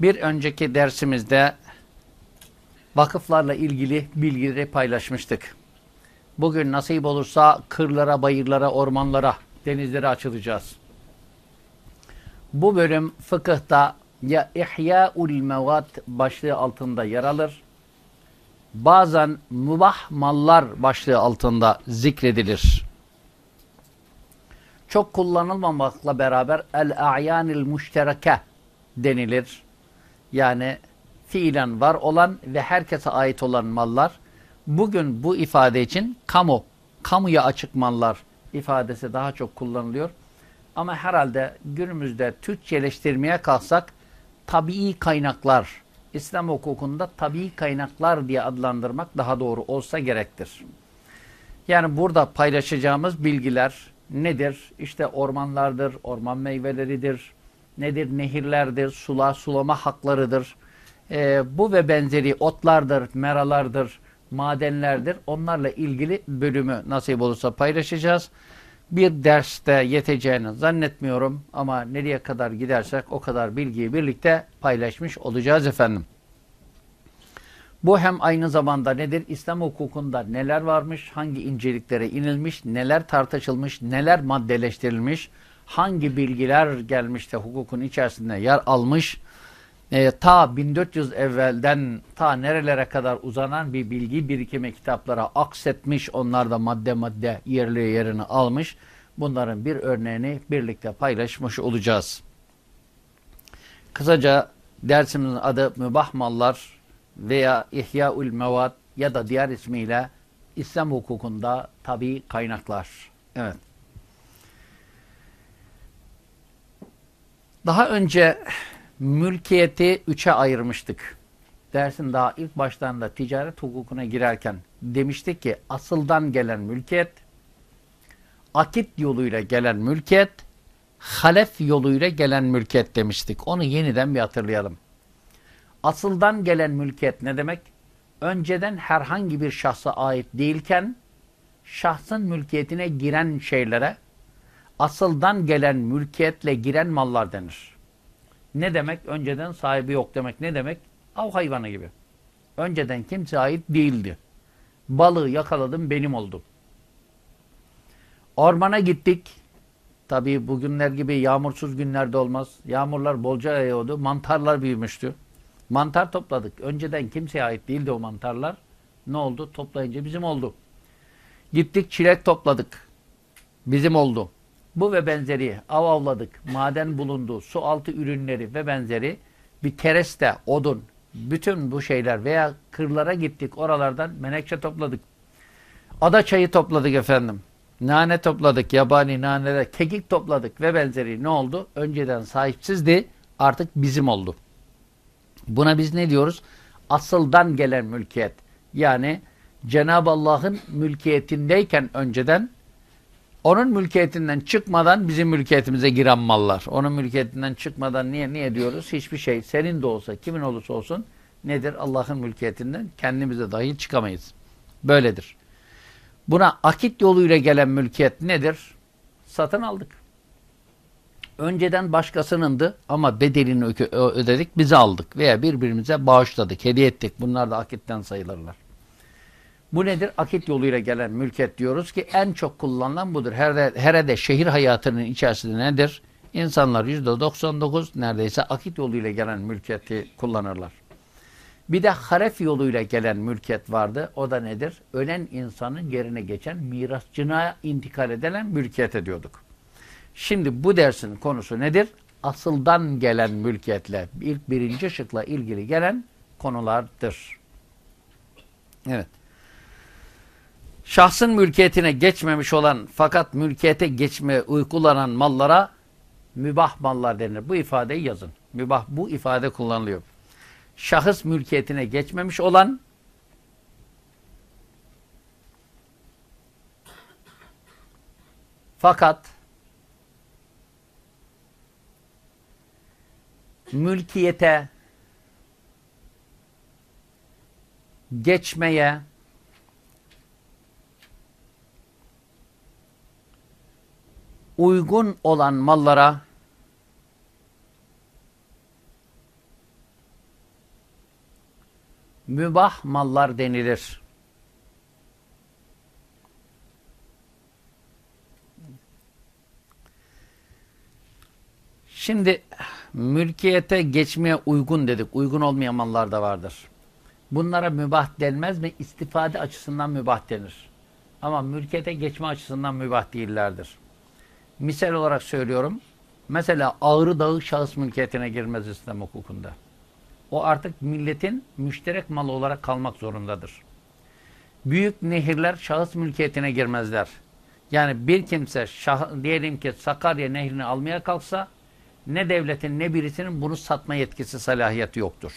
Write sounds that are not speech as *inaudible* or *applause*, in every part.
Bir önceki dersimizde vakıflarla ilgili bilgileri paylaşmıştık. Bugün nasip olursa kırlara, bayırlara, ormanlara, denizlere açılacağız. Bu bölüm fıkıhta ya İhya'ul Mevat başlığı altında yer alır. Bazen mübah mallar başlığı altında zikredilir. Çok kullanılmamakla beraber el-a'yanil müştereke denilir. Yani fiilen var olan ve herkese ait olan mallar. Bugün bu ifade için kamu, kamuya açık mallar ifadesi daha çok kullanılıyor. Ama herhalde günümüzde Türkçeleştirmeye kalksak tabii kaynaklar, İslam hukukunda tabii kaynaklar diye adlandırmak daha doğru olsa gerektir. Yani burada paylaşacağımız bilgiler nedir? İşte ormanlardır, orman meyveleridir, nedir? Nehirlerdir, sula, sulama haklarıdır. Ee, bu ve benzeri otlardır, meralardır, madenlerdir. Onlarla ilgili bölümü nasip olursa paylaşacağız. Bir derste yeteceğini zannetmiyorum ama nereye kadar gidersek o kadar bilgiyi birlikte paylaşmış olacağız efendim. Bu hem aynı zamanda nedir? İslam hukukunda neler varmış, hangi inceliklere inilmiş, neler tartışılmış, neler maddeleştirilmiş, hangi bilgiler gelmiş de hukukun içerisinde yer almış, e, ta 1400 evvelden ta nerelere kadar uzanan bir bilgi birikimi kitaplara aksetmiş, onlar da madde madde yerli yerini almış. Bunların bir örneğini birlikte paylaşmış olacağız. Kısaca dersimizin adı Mübah Mallar veya İhyaul Mevat ya da diğer ismiyle İslam hukukunda tabi kaynaklar. Evet. Daha önce mülkiyeti üçe ayırmıştık. Dersin daha ilk başlarında ticaret hukukuna girerken demiştik ki asıldan gelen mülkiyet, akit yoluyla gelen mülkiyet, halef yoluyla gelen mülkiyet demiştik. Onu yeniden bir hatırlayalım. Asıldan gelen mülkiyet ne demek? Önceden herhangi bir şahsa ait değilken şahsın mülkiyetine giren şeylere asıldan gelen mülkiyetle giren mallar denir. Ne demek? Önceden sahibi yok demek. Ne demek? Av hayvanı gibi. Önceden kimse ait değildi. Balığı yakaladım benim oldu. Ormana gittik. Tabii bugünler gibi yağmursuz günlerde olmaz. Yağmurlar bolca yağıyordu. Mantarlar büyümüştü. Mantar topladık. Önceden kimseye ait değildi o mantarlar. Ne oldu? Toplayınca bizim oldu. Gittik çilek topladık. Bizim oldu. Bu ve benzeri av avladık, maden bulundu, su altı ürünleri ve benzeri bir kereste, odun, bütün bu şeyler veya kırlara gittik oralardan menekşe topladık. Ada çayı topladık efendim. Nane topladık, yabani naneler, kekik topladık ve benzeri ne oldu? Önceden sahipsizdi, artık bizim oldu. Buna biz ne diyoruz? Asıldan gelen mülkiyet. Yani Cenab-ı Allah'ın mülkiyetindeyken önceden onun mülkiyetinden çıkmadan bizim mülkiyetimize giren mallar. Onun mülkiyetinden çıkmadan niye niye diyoruz? Hiçbir şey senin de olsa, kimin olursa olsun nedir? Allah'ın mülkiyetinden kendimize dahil çıkamayız. Böyledir. Buna akit yoluyla gelen mülkiyet nedir? Satın aldık. Önceden başkasınındı ama bedelini ödedik, bize aldık veya birbirimize bağışladık, hediye ettik. Bunlar da akitten sayılırlar. Bu nedir? Akit yoluyla gelen mülkiyet diyoruz ki en çok kullanılan budur. Her herede şehir hayatının içerisinde nedir? İnsanlar %99 neredeyse akit yoluyla gelen mülkiyeti kullanırlar. Bir de haref yoluyla gelen mülkiyet vardı. O da nedir? Ölen insanın yerine geçen mirasçına intikal edilen mülkiyet ediyorduk. Şimdi bu dersin konusu nedir? Asıldan gelen mülkiyetle, ilk birinci şıkla ilgili gelen konulardır. Evet şahsın mülkiyetine geçmemiş olan fakat mülkiyete geçme uykulanan mallara mübah mallar denir. Bu ifadeyi yazın. Mübah bu ifade kullanılıyor. Şahıs mülkiyetine geçmemiş olan fakat mülkiyete geçmeye uygun olan mallara mübah mallar denilir. Şimdi mülkiyete geçmeye uygun dedik. Uygun olmayan mallar da vardır. Bunlara mübah denmez mi? İstifade açısından mübah denir. Ama mülkiyete geçme açısından mübah değillerdir. Misal olarak söylüyorum. Mesela Ağrı Dağı şahıs mülkiyetine girmez İslam hukukunda. O artık milletin müşterek malı olarak kalmak zorundadır. Büyük nehirler şahıs mülkiyetine girmezler. Yani bir kimse şah, diyelim ki Sakarya nehrini almaya kalksa ne devletin ne birisinin bunu satma yetkisi salahiyeti yoktur.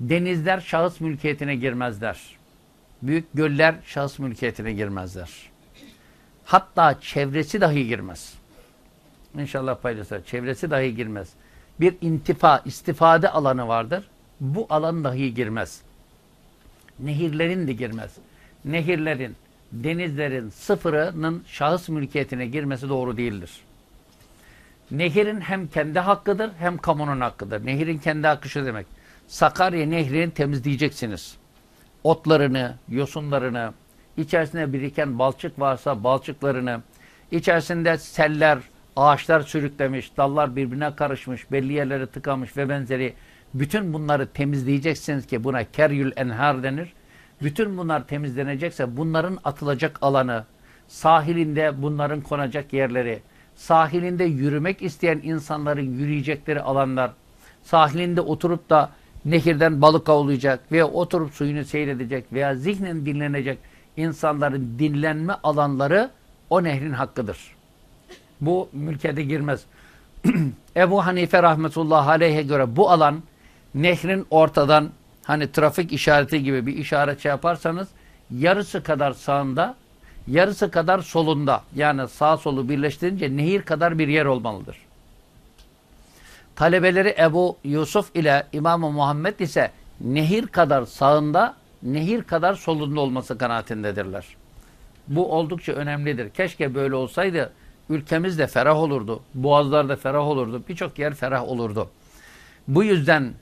Denizler şahıs mülkiyetine girmezler. Büyük göller şahıs mülkiyetine girmezler. Hatta çevresi dahi girmez. İnşallah paylaşır. Çevresi dahi girmez. Bir intifa, istifade alanı vardır. Bu alan dahi girmez. Nehirlerin de girmez. Nehirlerin, denizlerin sıfırının şahıs mülkiyetine girmesi doğru değildir. Nehirin hem kendi hakkıdır hem kamunun hakkıdır. Nehirin kendi hakkı şu demek. Sakarya nehrini temizleyeceksiniz. Otlarını, yosunlarını, içerisinde biriken balçık varsa balçıklarını, içerisinde seller, ağaçlar sürüklemiş, dallar birbirine karışmış, belli yerlere tıkamış ve benzeri bütün bunları temizleyeceksiniz ki buna keryül enhar denir. Bütün bunlar temizlenecekse bunların atılacak alanı, sahilinde bunların konacak yerleri, sahilinde yürümek isteyen insanların yürüyecekleri alanlar, sahilinde oturup da nehirden balık avlayacak veya oturup suyunu seyredecek veya zihnen dinlenecek insanların dinlenme alanları o nehrin hakkıdır. Bu mülkede girmez. *clears throat* Ebu Hanife rahmetullahi aleyhe göre bu alan nehrin ortadan hani trafik işareti gibi bir işaret şey yaparsanız yarısı kadar sağında yarısı kadar solunda yani sağ solu birleştirince nehir kadar bir yer olmalıdır. Talebeleri Ebu Yusuf ile İmam-ı Muhammed ise nehir kadar sağında, nehir kadar solunda olması kanaatindedirler. Bu oldukça önemlidir. Keşke böyle olsaydı ülkemiz de ferah olurdu. Boğazlar da ferah olurdu. Birçok yer ferah olurdu. Bu yüzden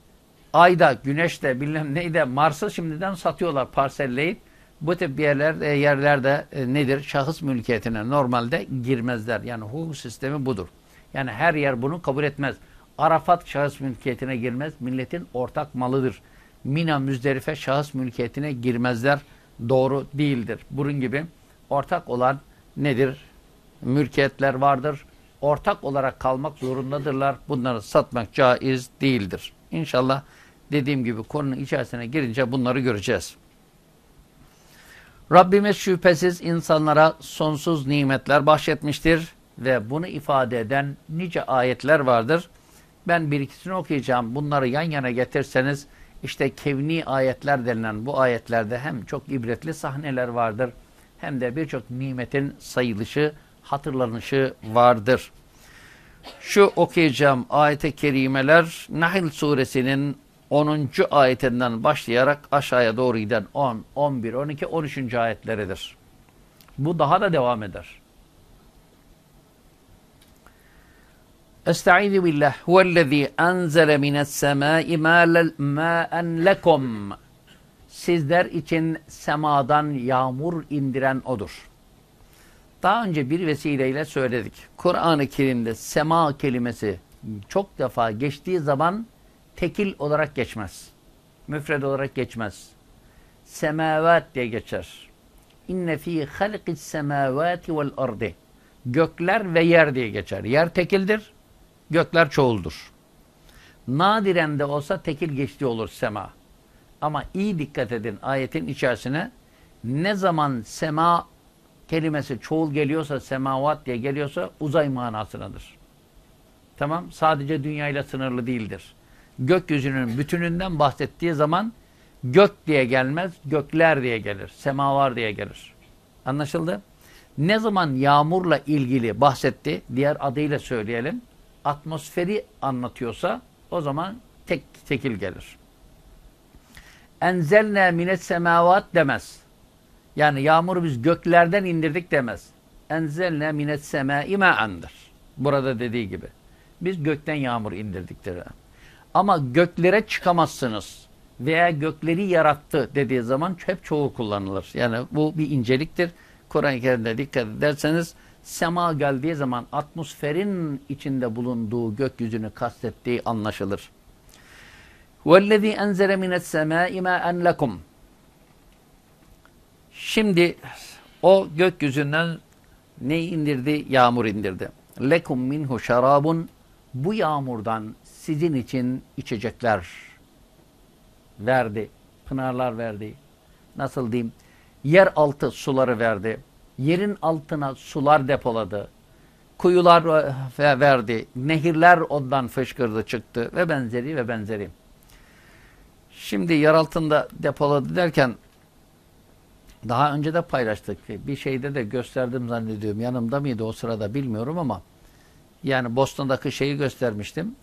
ayda, güneşte, bilmem neyde Mars'ı şimdiden satıyorlar parselleyip. Bu tip yerler, e, yerlerde e, nedir? Şahıs mülkiyetine normalde girmezler. Yani hukuk sistemi budur. Yani her yer bunu kabul etmez. Arafat şahıs mülkiyetine girmez. Milletin ortak malıdır. Mina, Müzderife şahıs mülkiyetine girmezler. Doğru değildir. Bunun gibi ortak olan nedir? Mülkiyetler vardır. Ortak olarak kalmak zorundadırlar. Bunları satmak caiz değildir. İnşallah dediğim gibi konunun içerisine girince bunları göreceğiz. Rabbimiz şüphesiz insanlara sonsuz nimetler bahşetmiştir ve bunu ifade eden nice ayetler vardır. Ben bir ikisini okuyacağım. Bunları yan yana getirseniz işte kevni ayetler denilen bu ayetlerde hem çok ibretli sahneler vardır hem de birçok nimetin sayılışı, hatırlanışı vardır. Şu okuyacağım ayet-i kerimeler Nahl suresinin 10. ayetinden başlayarak aşağıya doğru giden 10, 11, 12, 13. ayetleridir. Bu daha da devam eder. Estaizu billah huvellezî enzele mine's-semâi mâen lekum Sizler için semadan yağmur indiren O'dur. Daha önce bir vesileyle söyledik. Kur'an-ı Kerim'de sema kelimesi çok defa geçtiği zaman tekil olarak geçmez. Müfred olarak geçmez. Semavat diye geçer. İnne fî halqis semâvâti vel ardi. Gökler ve yer diye geçer. Yer tekildir, gökler çoğuldur. Nadiren de olsa tekil geçtiği olur sema. Ama iyi dikkat edin ayetin içerisine ne zaman sema kelimesi çoğul geliyorsa, semavat diye geliyorsa uzay manasınadır. Tamam? Sadece dünyayla sınırlı değildir gökyüzünün bütününden bahsettiği zaman gök diye gelmez, gökler diye gelir. Semavar diye gelir. Anlaşıldı? Ne zaman yağmurla ilgili bahsetti, diğer adıyla söyleyelim, atmosferi anlatıyorsa o zaman tek tekil gelir. Enzelne minet semavat demez. Yani yağmuru biz göklerden indirdik demez. Enzelne minet semai ma'andır. Burada dediği gibi. Biz gökten yağmur indirdik der. Ama göklere çıkamazsınız. veya gökleri yarattı dediği zaman hep çoğu kullanılır. Yani bu bir inceliktir. Kur'an-ı Kerim'de dikkat ederseniz sema geldiği zaman atmosferin içinde bulunduğu gökyüzünü kastettiği anlaşılır. وَالَّذ۪ي اَنْزَلَ مِنَ السَّمَاءِ مَاءً لَكُمْ Şimdi o gökyüzünden ne indirdi? Yağmur indirdi. Lekum minhu şarabun bu yağmurdan sizin için içecekler verdi. Pınarlar verdi. Nasıl diyeyim? Yer altı suları verdi. Yerin altına sular depoladı. Kuyular verdi. Nehirler ondan fışkırdı çıktı ve benzeri ve benzeri. Şimdi yer altında depoladı derken daha önce de paylaştık. Bir şeyde de gösterdim zannediyorum. Yanımda mıydı o sırada bilmiyorum ama yani Boston'daki şeyi göstermiştim.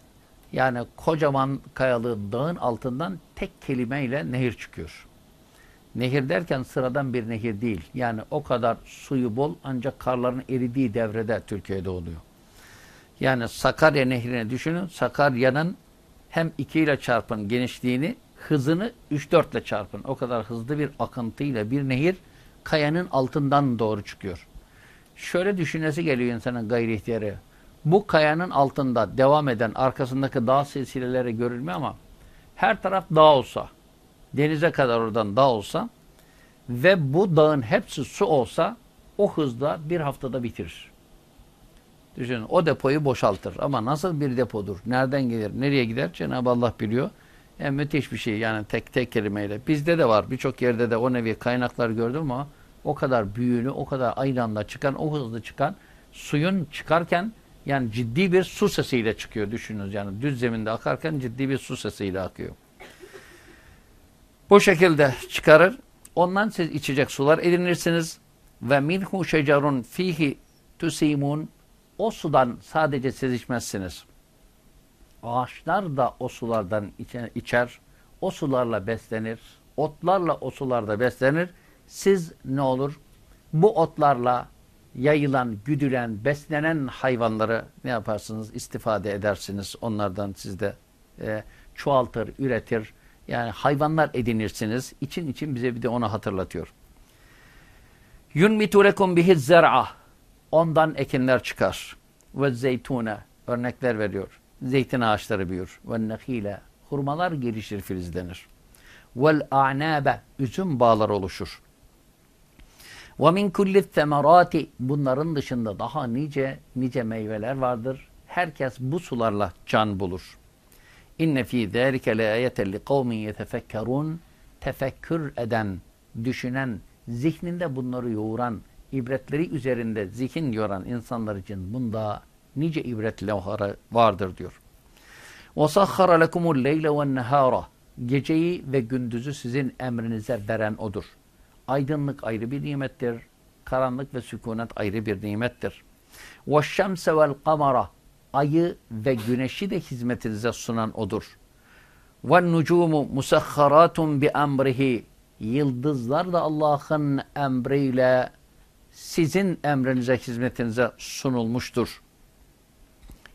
Yani kocaman kayalı dağın altından tek kelimeyle nehir çıkıyor. Nehir derken sıradan bir nehir değil. Yani o kadar suyu bol ancak karların eridiği devrede Türkiye'de oluyor. Yani Sakarya nehrini düşünün. Sakarya'nın hem 2 ile çarpın genişliğini, hızını 3-4 ile çarpın. O kadar hızlı bir akıntıyla bir nehir kayanın altından doğru çıkıyor. Şöyle düşünesi geliyor insanın gayri ihtiyarı. Bu kayanın altında devam eden arkasındaki dağ silsileleri görülmüyor ama her taraf dağ olsa, denize kadar oradan dağ olsa ve bu dağın hepsi su olsa o hızda bir haftada bitirir. Düşünün o depoyu boşaltır. Ama nasıl bir depodur? Nereden gelir? Nereye gider? Cenab-ı Allah biliyor. Yani müthiş bir şey yani tek tek kelimeyle. Bizde de var. Birçok yerde de o nevi kaynaklar gördüm ama o kadar büyüğünü, o kadar aynı anda çıkan, o hızlı çıkan suyun çıkarken yani ciddi bir su sesiyle çıkıyor düşününüz. Yani düz zeminde akarken ciddi bir su sesiyle akıyor. Bu şekilde çıkarır. Ondan siz içecek sular edinirsiniz. Ve minhu şecerun fihi tusimun o sudan sadece siz içmezsiniz. Ağaçlar da o sulardan içer. O sularla beslenir. Otlarla o sularda beslenir. Siz ne olur? Bu otlarla yayılan, güdülen, beslenen hayvanları ne yaparsınız? İstifade edersiniz. Onlardan siz de e, çoğaltır, üretir. Yani hayvanlar edinirsiniz. İçin için bize bir de onu hatırlatıyor. Yunmitu lekum bihi zer'a. Ondan ekinler çıkar. Ve zeytune. Örnekler veriyor. Zeytin ağaçları büyür. Ve nehile. Hurmalar gelişir, filizlenir. Vel a'nabe. Üzüm bağlar oluşur. Ve min kulli semerati bunların dışında daha nice nice meyveler vardır. Herkes bu sularla can bulur. İnne fî zâlike le ayeten li kavmin yetefekkerûn tefekkür eden, düşünen, zihninde bunları yoğuran, ibretleri üzerinde zihin yoran insanlar için bunda nice ibret levhaları vardır diyor. وَسَخَّرَ لَكُمُ اللَّيْلَ وَالنَّهَارَ Geceyi ve gündüzü sizin emrinize veren odur. Aydınlık ayrı bir nimettir. Karanlık ve sükunet ayrı bir nimettir. وَالشَّمْسَ وَالْقَمَرَ ayı ve güneşi de hizmetinize sunan odur. Ve nucumu musahharatun bi emrihi. Yıldızlar da Allah'ın emriyle sizin emrinize hizmetinize sunulmuştur.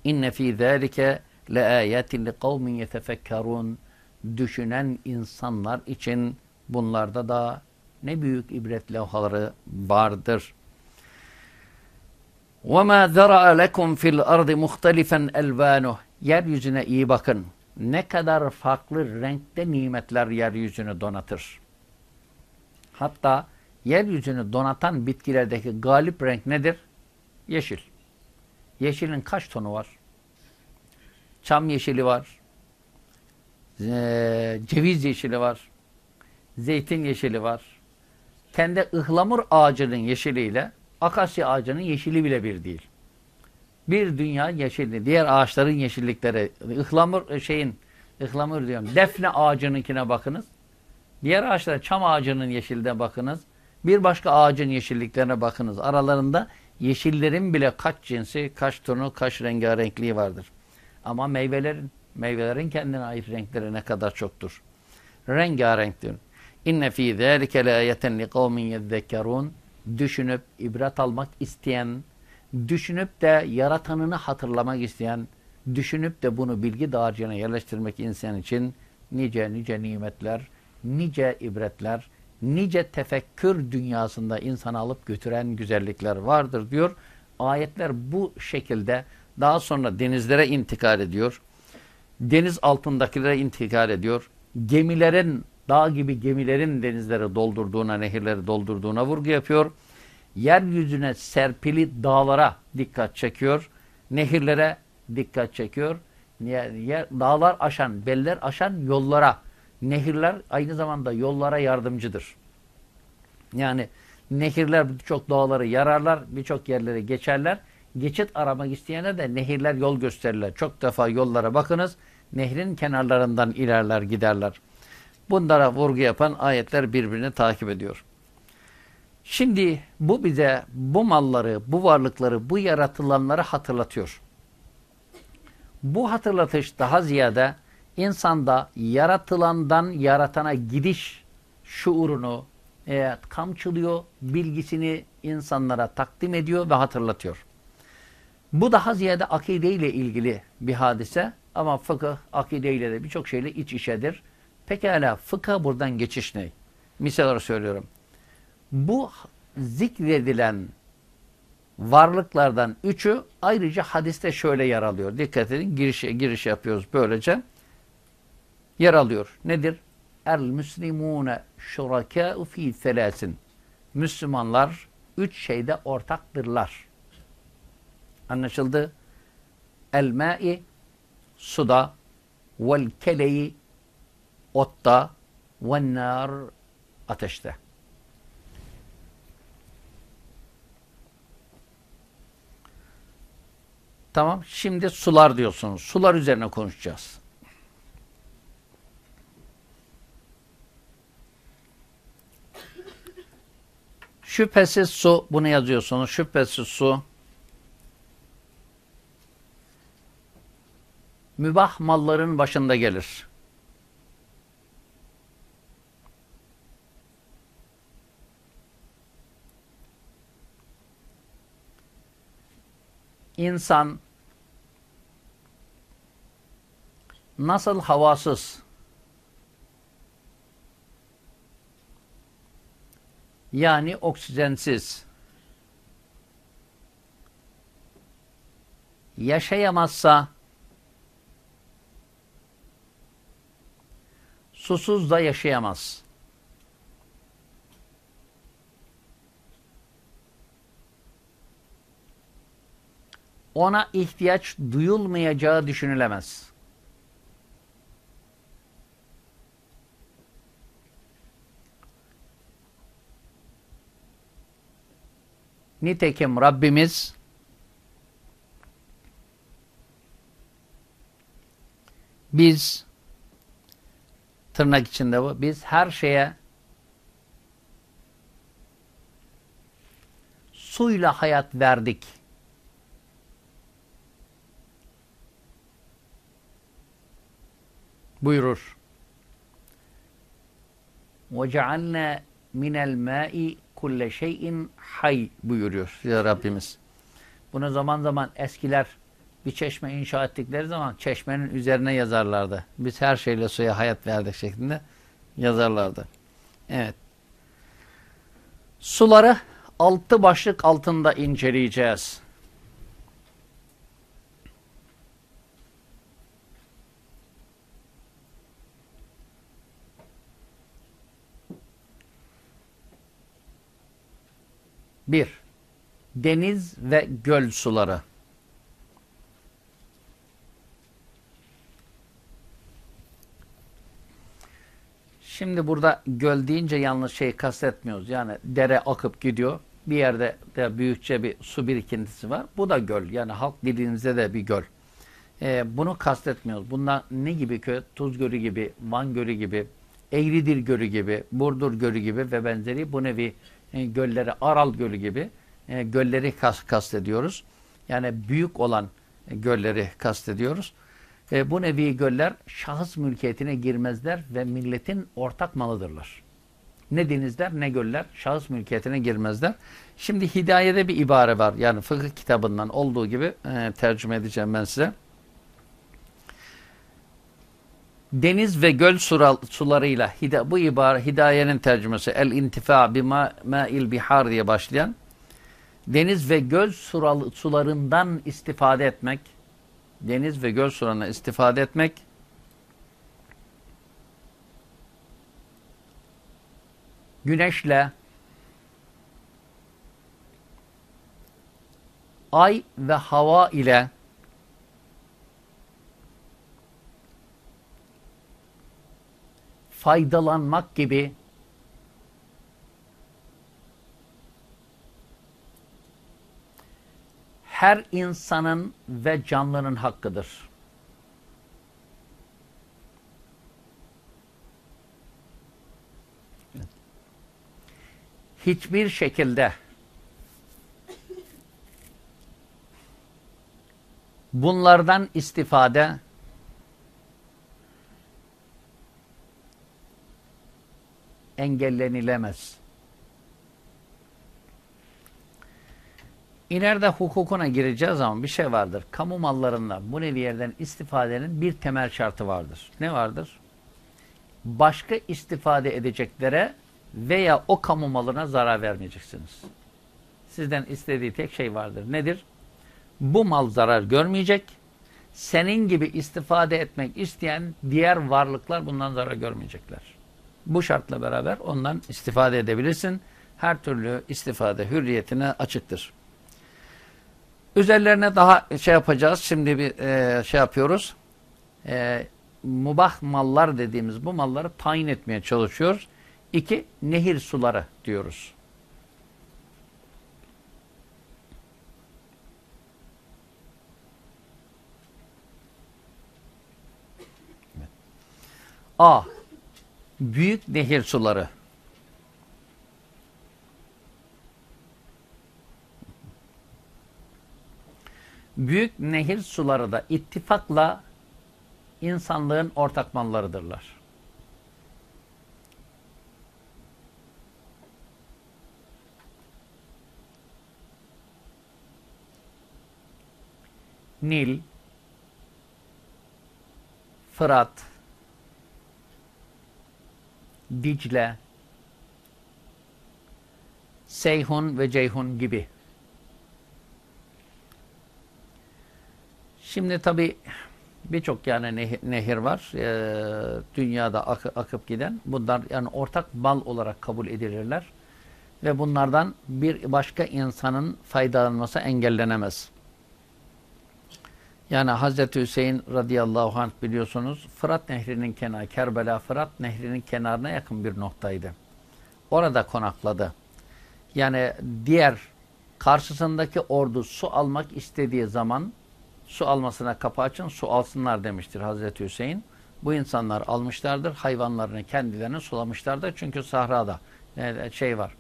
İnne fi zalike le ayatin li kavmin yetefekkarun. Düşünen insanlar için bunlarda da ne büyük ibret levhaları vardır.'' وَمَا ذَرَأَ لَكُمْ فِي الْأَرْضِ مُخْتَلِفًا اَلْوَانُهُ Yeryüzüne iyi bakın. Ne kadar farklı renkte nimetler yeryüzünü donatır. Hatta yeryüzünü donatan bitkilerdeki galip renk nedir? Yeşil. Yeşilin kaç tonu var? Çam yeşili var. Ceviz yeşili var. Zeytin yeşili var. Kendi ıhlamur ağacının yeşiliyle akasya ağacının yeşili bile bir değil. Bir dünya yeşilli. Diğer ağaçların yeşillikleri. ıhlamur şeyin ıhlamur diyorum. Defne ağacınınkine bakınız. Diğer ağaçlara çam ağacının yeşilde bakınız. Bir başka ağacın yeşilliklerine bakınız. Aralarında yeşillerin bile kaç cinsi, kaç tonu, kaç rengarenkliği vardır. Ama meyvelerin, meyvelerin kendine ait renkleri ne kadar çoktur. Rengarenktir. İnne fî zâlike le ayeten li kavmin yezzekkerûn düşünüp ibret almak isteyen, düşünüp de yaratanını hatırlamak isteyen, düşünüp de bunu bilgi dağarcığına yerleştirmek insan için nice nice nimetler, nice ibretler, nice tefekkür dünyasında insanı alıp götüren güzellikler vardır diyor. Ayetler bu şekilde daha sonra denizlere intikal ediyor. Deniz altındakilere intikal ediyor. Gemilerin, dağ gibi gemilerin denizleri doldurduğuna, nehirleri doldurduğuna vurgu yapıyor. Yeryüzüne serpili dağlara dikkat çekiyor. Nehirlere dikkat çekiyor. Dağlar aşan, beller aşan yollara, nehirler aynı zamanda yollara yardımcıdır. Yani nehirler birçok dağları yararlar, birçok yerleri geçerler. Geçit aramak isteyene de nehirler yol gösterirler. Çok defa yollara bakınız, nehrin kenarlarından ilerler giderler. Bunlara vurgu yapan ayetler birbirini takip ediyor. Şimdi bu bize bu malları, bu varlıkları, bu yaratılanları hatırlatıyor. Bu hatırlatış daha ziyade insanda yaratılandan yaratana gidiş şuurunu e, kamçılıyor, bilgisini insanlara takdim ediyor ve hatırlatıyor. Bu daha ziyade akide ile ilgili bir hadise ama fıkıh akide ile de birçok şeyle iç içedir. Pekala fıkıh buradan geçiş ne? Misal olarak söylüyorum. Bu zikredilen varlıklardan üçü ayrıca hadiste şöyle yer alıyor. Dikkat edin giriş, giriş yapıyoruz böylece. Yer alıyor. Nedir? El müslimune şurakâ'u fî selâsin. Müslümanlar üç şeyde ortaktırlar. Anlaşıldı? El mâ'i suda vel keleyi otta ve nar ateşte. Tamam. Şimdi sular diyorsunuz. Sular üzerine konuşacağız. Şüphesiz su, bunu yazıyorsunuz. Şüphesiz su mübah malların başında gelir. İnsan nasıl havasız yani oksijensiz yaşayamazsa susuz da yaşayamaz. Ona ihtiyaç duyulmayacağı düşünülemez. Nitekim Rabbimiz biz tırnak içinde bu biz her şeye suyla hayat verdik buyurur. وَجَعَلْنَا مِنَ الْمَاءِ kulle şeyin hay buyuruyor ya Rabbimiz. Bunu zaman zaman eskiler bir çeşme inşa ettikleri zaman çeşmenin üzerine yazarlardı. Biz her şeyle suya hayat verdik şeklinde yazarlardı. Evet. Suları altı başlık altında inceleyeceğiz. Bir, deniz ve göl suları. Şimdi burada göl deyince yanlış şey kastetmiyoruz. Yani dere akıp gidiyor. Bir yerde de büyükçe bir su birikintisi var. Bu da göl. Yani halk dediğinizde de bir göl. Ee, bunu kastetmiyoruz. Bunlar ne gibi köy? Tuz Gölü gibi, Van Gölü gibi, Eğridir Gölü gibi, Burdur Gölü gibi ve benzeri bu nevi e, gölleri, Aral Gölü gibi e, gölleri kas, kastediyoruz. Yani büyük olan e, gölleri kastediyoruz. E, bu nevi göller şahıs mülkiyetine girmezler ve milletin ortak malıdırlar. Ne denizler ne göller şahıs mülkiyetine girmezler. Şimdi hidayede bir ibare var. Yani fıkıh kitabından olduğu gibi tercüme edeceğim ben size. Deniz ve göl sularıyla bu ibare hidayenin tercümesi el intifa bima ma'il bihar diye başlayan deniz ve göl sularından istifade etmek deniz ve göl sularından istifade etmek güneşle ay ve hava ile faydalanmak gibi her insanın ve canlının hakkıdır. Hiçbir şekilde bunlardan istifade engellenilemez. İleride hukukuna gireceğiz ama bir şey vardır. Kamu mallarından bu nevi yerden istifadenin bir temel şartı vardır. Ne vardır? Başka istifade edeceklere veya o kamu malına zarar vermeyeceksiniz. Sizden istediği tek şey vardır. Nedir? Bu mal zarar görmeyecek. Senin gibi istifade etmek isteyen diğer varlıklar bundan zarar görmeyecekler. Bu şartla beraber ondan istifade edebilirsin. Her türlü istifade hürriyetine açıktır. Üzerlerine daha şey yapacağız. Şimdi bir e, şey yapıyoruz. E, mubah mallar dediğimiz bu malları tayin etmeye çalışıyoruz. İki, nehir suları diyoruz. A. Büyük nehir suları. Büyük nehir suları da ittifakla insanlığın ortak mallarıdırlar. Nil, Fırat, Dicle, Seyhun ve Ceyhun gibi. Şimdi tabi birçok yani nehir, var. Ee, dünyada akı, akıp giden. Bunlar yani ortak bal olarak kabul edilirler. Ve bunlardan bir başka insanın faydalanması engellenemez. Yani Hazreti Hüseyin radıyallahu anh biliyorsunuz Fırat Nehri'nin kenarı, Kerbela Fırat Nehri'nin kenarına yakın bir noktaydı. Orada konakladı. Yani diğer karşısındaki ordu su almak istediği zaman su almasına kapı açın, su alsınlar demiştir Hazreti Hüseyin. Bu insanlar almışlardır, hayvanlarını kendilerini sulamışlardır. Çünkü sahrada şey var.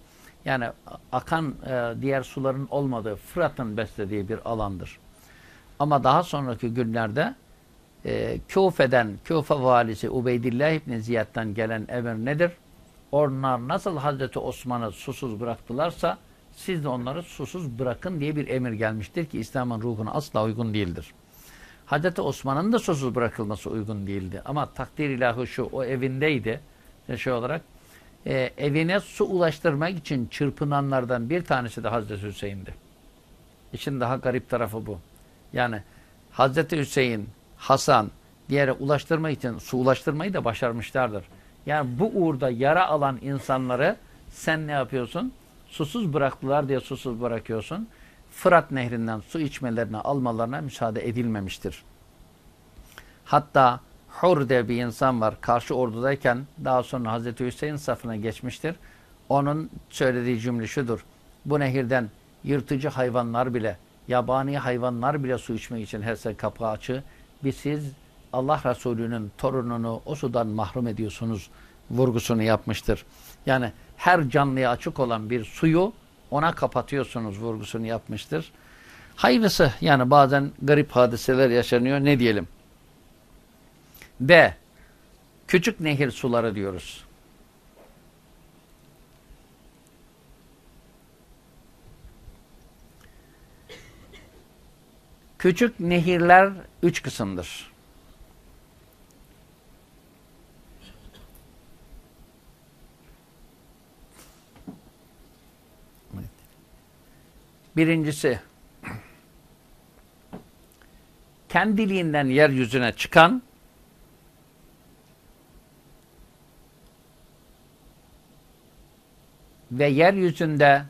Yani akan e, diğer suların olmadığı Fırat'ın beslediği bir alandır. Ama daha sonraki günlerde e, Küfe'den, Küfe valisi Ubeydillah İbni Ziyad'dan gelen emir nedir? Onlar nasıl Hazreti Osman'ı susuz bıraktılarsa siz de onları susuz bırakın diye bir emir gelmiştir ki İslam'ın ruhuna asla uygun değildir. Hazreti Osman'ın da susuz bırakılması uygun değildi. Ama takdir ilahı şu, o evindeydi. Şey olarak e, evine su ulaştırmak için çırpınanlardan bir tanesi de Hazreti Hüseyin'di. İşin daha garip tarafı bu. Yani Hazreti Hüseyin, Hasan diğere ulaştırmak için su ulaştırmayı da başarmışlardır. Yani bu uğurda yara alan insanları sen ne yapıyorsun? Susuz bıraktılar diye susuz bırakıyorsun. Fırat nehrinden su içmelerine, almalarına müsaade edilmemiştir. Hatta Hur diye bir insan var. Karşı ordudayken daha sonra Hazreti Hüseyin safına geçmiştir. Onun söylediği cümle şudur. Bu nehirden yırtıcı hayvanlar bile yabani hayvanlar bile su içmek için her sene kapağı açı. Biz siz Allah Resulü'nün torununu o sudan mahrum ediyorsunuz vurgusunu yapmıştır. Yani her canlıya açık olan bir suyu ona kapatıyorsunuz vurgusunu yapmıştır. Hayırlısı yani bazen garip hadiseler yaşanıyor ne diyelim. B. Küçük nehir suları diyoruz. Küçük nehirler üç kısımdır. Birincisi, kendiliğinden yeryüzüne çıkan ve yeryüzünde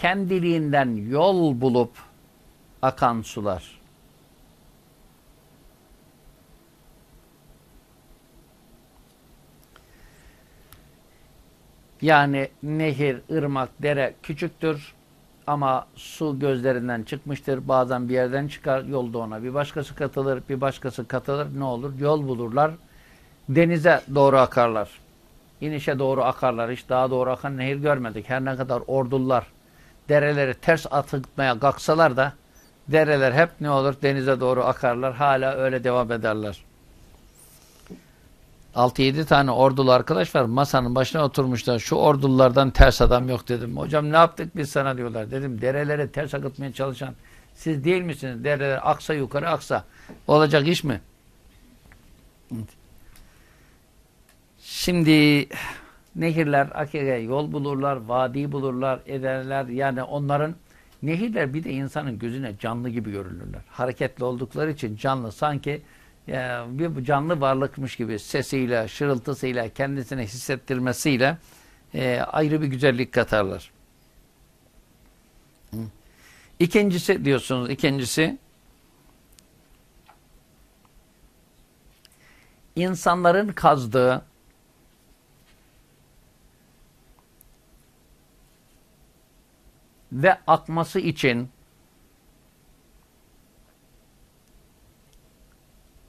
kendiliğinden yol bulup akan sular. Yani nehir, ırmak, dere küçüktür ama su gözlerinden çıkmıştır. Bazen bir yerden çıkar yolda ona. Bir başkası katılır, bir başkası katılır. Ne olur? Yol bulurlar. Denize doğru akarlar. İnişe doğru akarlar. Hiç daha doğru akan nehir görmedik. Her ne kadar ordular dereleri ters atmaya kalksalar da dereler hep ne olur? Denize doğru akarlar. Hala öyle devam ederler. 6-7 tane ordulu arkadaş var. Masanın başına oturmuşlar. Şu ordulardan ters adam yok dedim. Hocam ne yaptık biz sana diyorlar. Dedim derelere ters akıtmaya çalışan siz değil misiniz? Dereler aksa yukarı aksa. Olacak iş mi? Şimdi nehirler akire yol bulurlar, vadi bulurlar, ederler. Yani onların nehirler bir de insanın gözüne canlı gibi görünürler. Hareketli oldukları için canlı sanki bir canlı varlıkmış gibi sesiyle, şırıltısıyla, kendisine hissettirmesiyle e, ayrı bir güzellik katarlar. İkincisi diyorsunuz, ikincisi insanların kazdığı ve akması için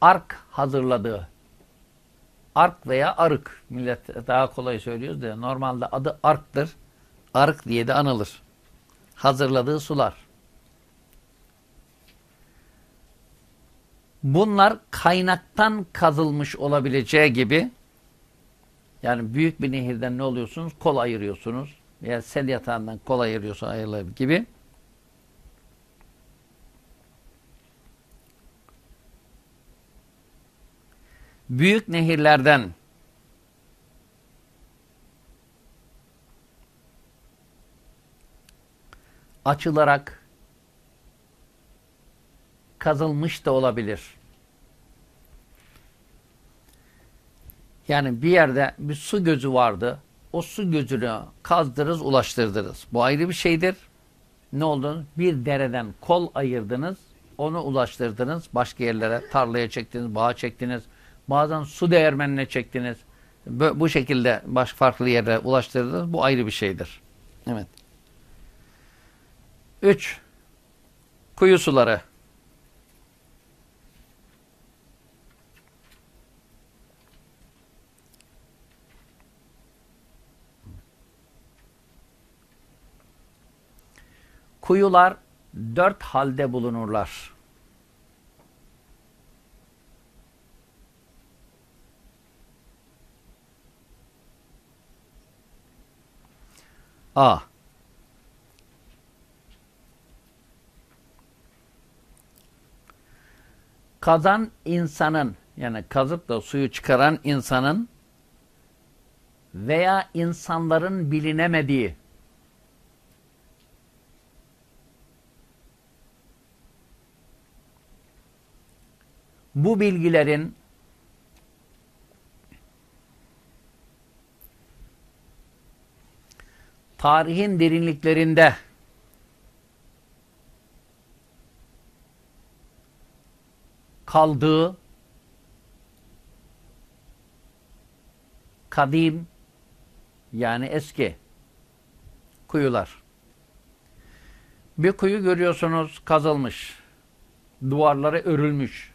ark hazırladığı ark veya arık millet daha kolay söylüyoruz da normalde adı arktır. Ark diye de anılır. Hazırladığı sular. Bunlar kaynaktan kazılmış olabileceği gibi yani büyük bir nehirden ne oluyorsunuz? Kol ayırıyorsunuz. Veya sel yatağından kol ayırıyorsun ayırılır gibi. büyük nehirlerden açılarak kazılmış da olabilir. Yani bir yerde bir su gözü vardı. O su gözünü kazdırız, ulaştırdınız. Bu ayrı bir şeydir. Ne oldu? Bir dereden kol ayırdınız, onu ulaştırdınız. Başka yerlere, tarlaya çektiniz, bağa çektiniz, Bazen su değirmenine çektiniz. Bu şekilde baş farklı yere ulaştırdınız. Bu ayrı bir şeydir. Evet. Üç. Kuyu suları. Kuyular dört halde bulunurlar. A. Kazan insanın yani kazıp da suyu çıkaran insanın veya insanların bilinemediği bu bilgilerin tarihin derinliklerinde kaldığı kadim yani eski kuyular. Bir kuyu görüyorsunuz kazılmış. Duvarları örülmüş.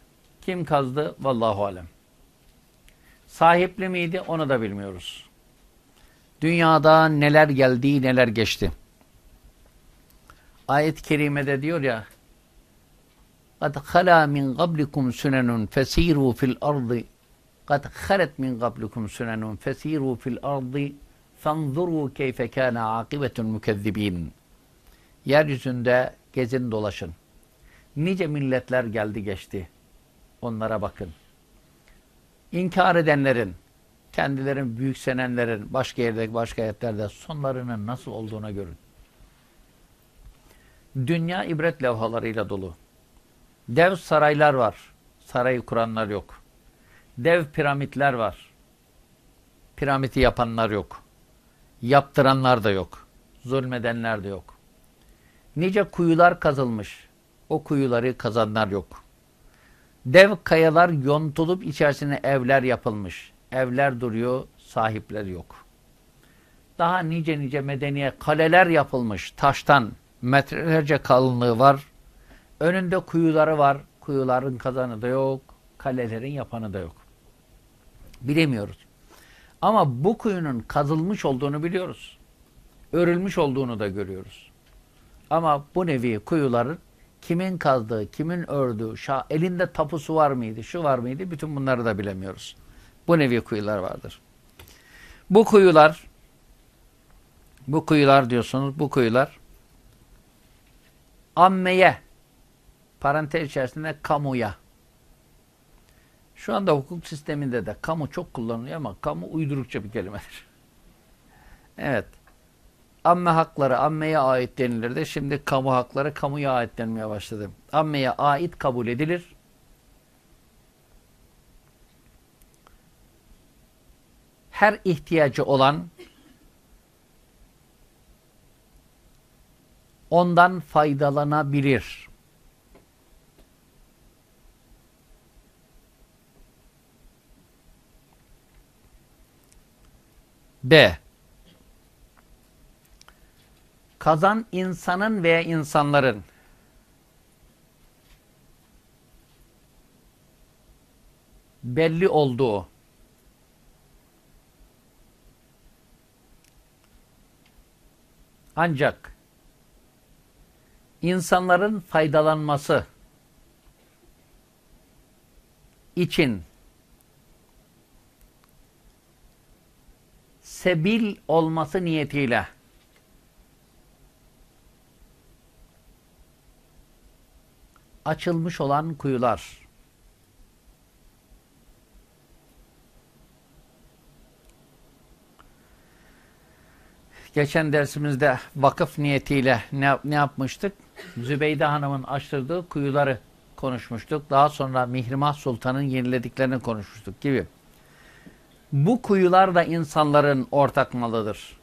Kim kazdı? Vallahu alem. Sahipli miydi? Onu da bilmiyoruz. Dünyada neler geldi, neler geçti. Ayet-i kerimede diyor ya قَدْ خَلَا مِنْ قَبْلِكُمْ سُنَنٌ فَسِيرُوا فِي الْأَرْضِ قَدْ خَلَتْ مِنْ قَبْلِكُمْ سُنَنٌ فَسِيرُوا فِي الْأَرْضِ فَانْظُرُوا كَيْفَ كَانَ عَاقِبَةُ الْمُكَذِّبِينَ Yeryüzünde gezin dolaşın. Nice milletler geldi geçti. Onlara bakın. İnkar edenlerin, kendilerin büyüksenenlerin başka yerde başka ayetlerde sonlarının nasıl olduğuna görün. Dünya ibret levhalarıyla dolu. Dev saraylar var. Sarayı kuranlar yok. Dev piramitler var. Piramidi yapanlar yok. Yaptıranlar da yok. Zulmedenler de yok. Nice kuyular kazılmış. O kuyuları kazanlar yok. Dev kayalar yontulup içerisine evler yapılmış. Evler duruyor, sahipler yok. Daha nice nice medeniye kaleler yapılmış taştan. Metrelerce kalınlığı var. Önünde kuyuları var. Kuyuların kazanı da yok. Kalelerin yapanı da yok. Bilemiyoruz. Ama bu kuyunun kazılmış olduğunu biliyoruz. Örülmüş olduğunu da görüyoruz. Ama bu nevi kuyuların kimin kazdığı, kimin ördüğü, şah, elinde tapusu var mıydı, şu var mıydı, bütün bunları da bilemiyoruz. Bu nevi kuyular vardır. Bu kuyular, bu kuyular diyorsunuz, bu kuyular ammeye, parantez içerisinde kamuya. Şu anda hukuk sisteminde de kamu çok kullanılıyor ama kamu uydurukça bir kelimedir. *laughs* Evet. Amme hakları ammeye ait denilirdi. Şimdi kamu hakları kamuya ait denmeye başladı. Ammeye ait kabul edilir. Her ihtiyacı olan ondan faydalanabilir. B. Kazan insanın veya insanların. Belli olduğu. Ancak insanların faydalanması için sebil olması niyetiyle açılmış olan kuyular Geçen dersimizde vakıf niyetiyle ne, ne yapmıştık? Zübeyde Hanım'ın açtırdığı kuyuları konuşmuştuk. Daha sonra Mihrimah Sultan'ın yenilediklerini konuşmuştuk gibi. Bu kuyular da insanların ortak malıdır.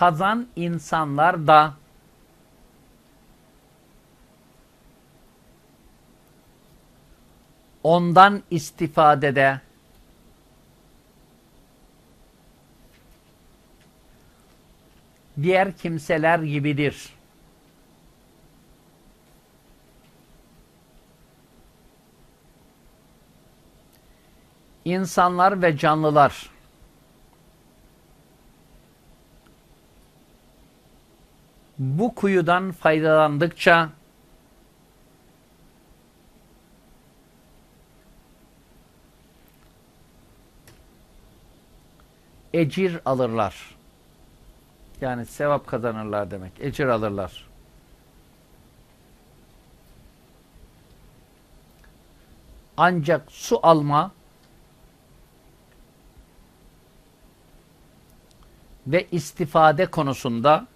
Kazan insanlar da. Ondan istifadede diğer kimseler gibidir. İnsanlar ve canlılar bu kuyudan faydalandıkça ecir alırlar. Yani sevap kazanırlar demek. Ecir alırlar. Ancak su alma ve istifade konusunda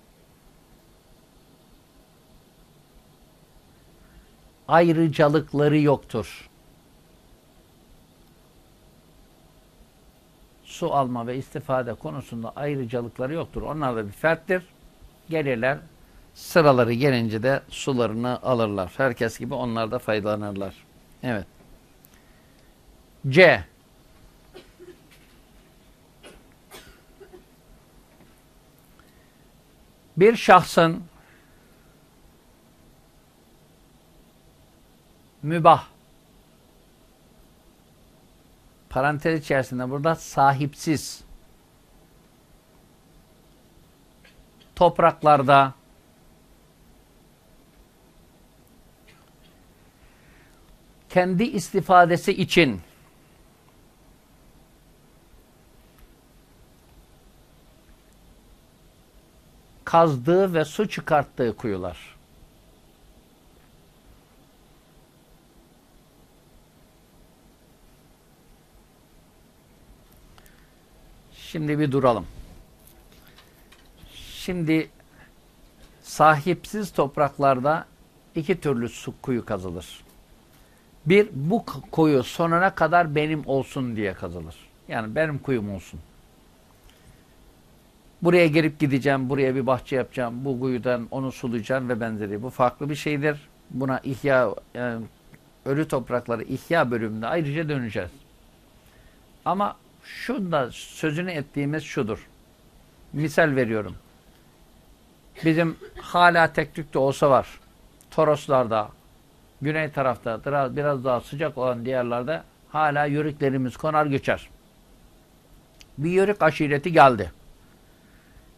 ayrıcalıkları yoktur. Su alma ve istifade konusunda ayrıcalıkları yoktur. Onlar da bir ferttir. Gelirler, sıraları gelince de sularını alırlar. Herkes gibi onlar da faydalanırlar. Evet. C. Bir şahsın mübah. Parantez içerisinde burada sahipsiz. Topraklarda. Kendi istifadesi için. Kazdığı ve su çıkarttığı kuyular Şimdi bir duralım. Şimdi sahipsiz topraklarda iki türlü su kuyu kazılır. Bir, bu kuyu sonuna kadar benim olsun diye kazılır. Yani benim kuyum olsun. Buraya gelip gideceğim, buraya bir bahçe yapacağım, bu kuyudan onu sulayacağım ve benzeri. Bu farklı bir şeydir. Buna ihya, yani ölü toprakları ihya bölümünde ayrıca döneceğiz. Ama şunda sözünü ettiğimiz şudur. Misal veriyorum. Bizim hala tek de olsa var. Toroslarda, güney tarafta biraz daha sıcak olan diğerlerde hala yörüklerimiz konar göçer. Bir yörük aşireti geldi.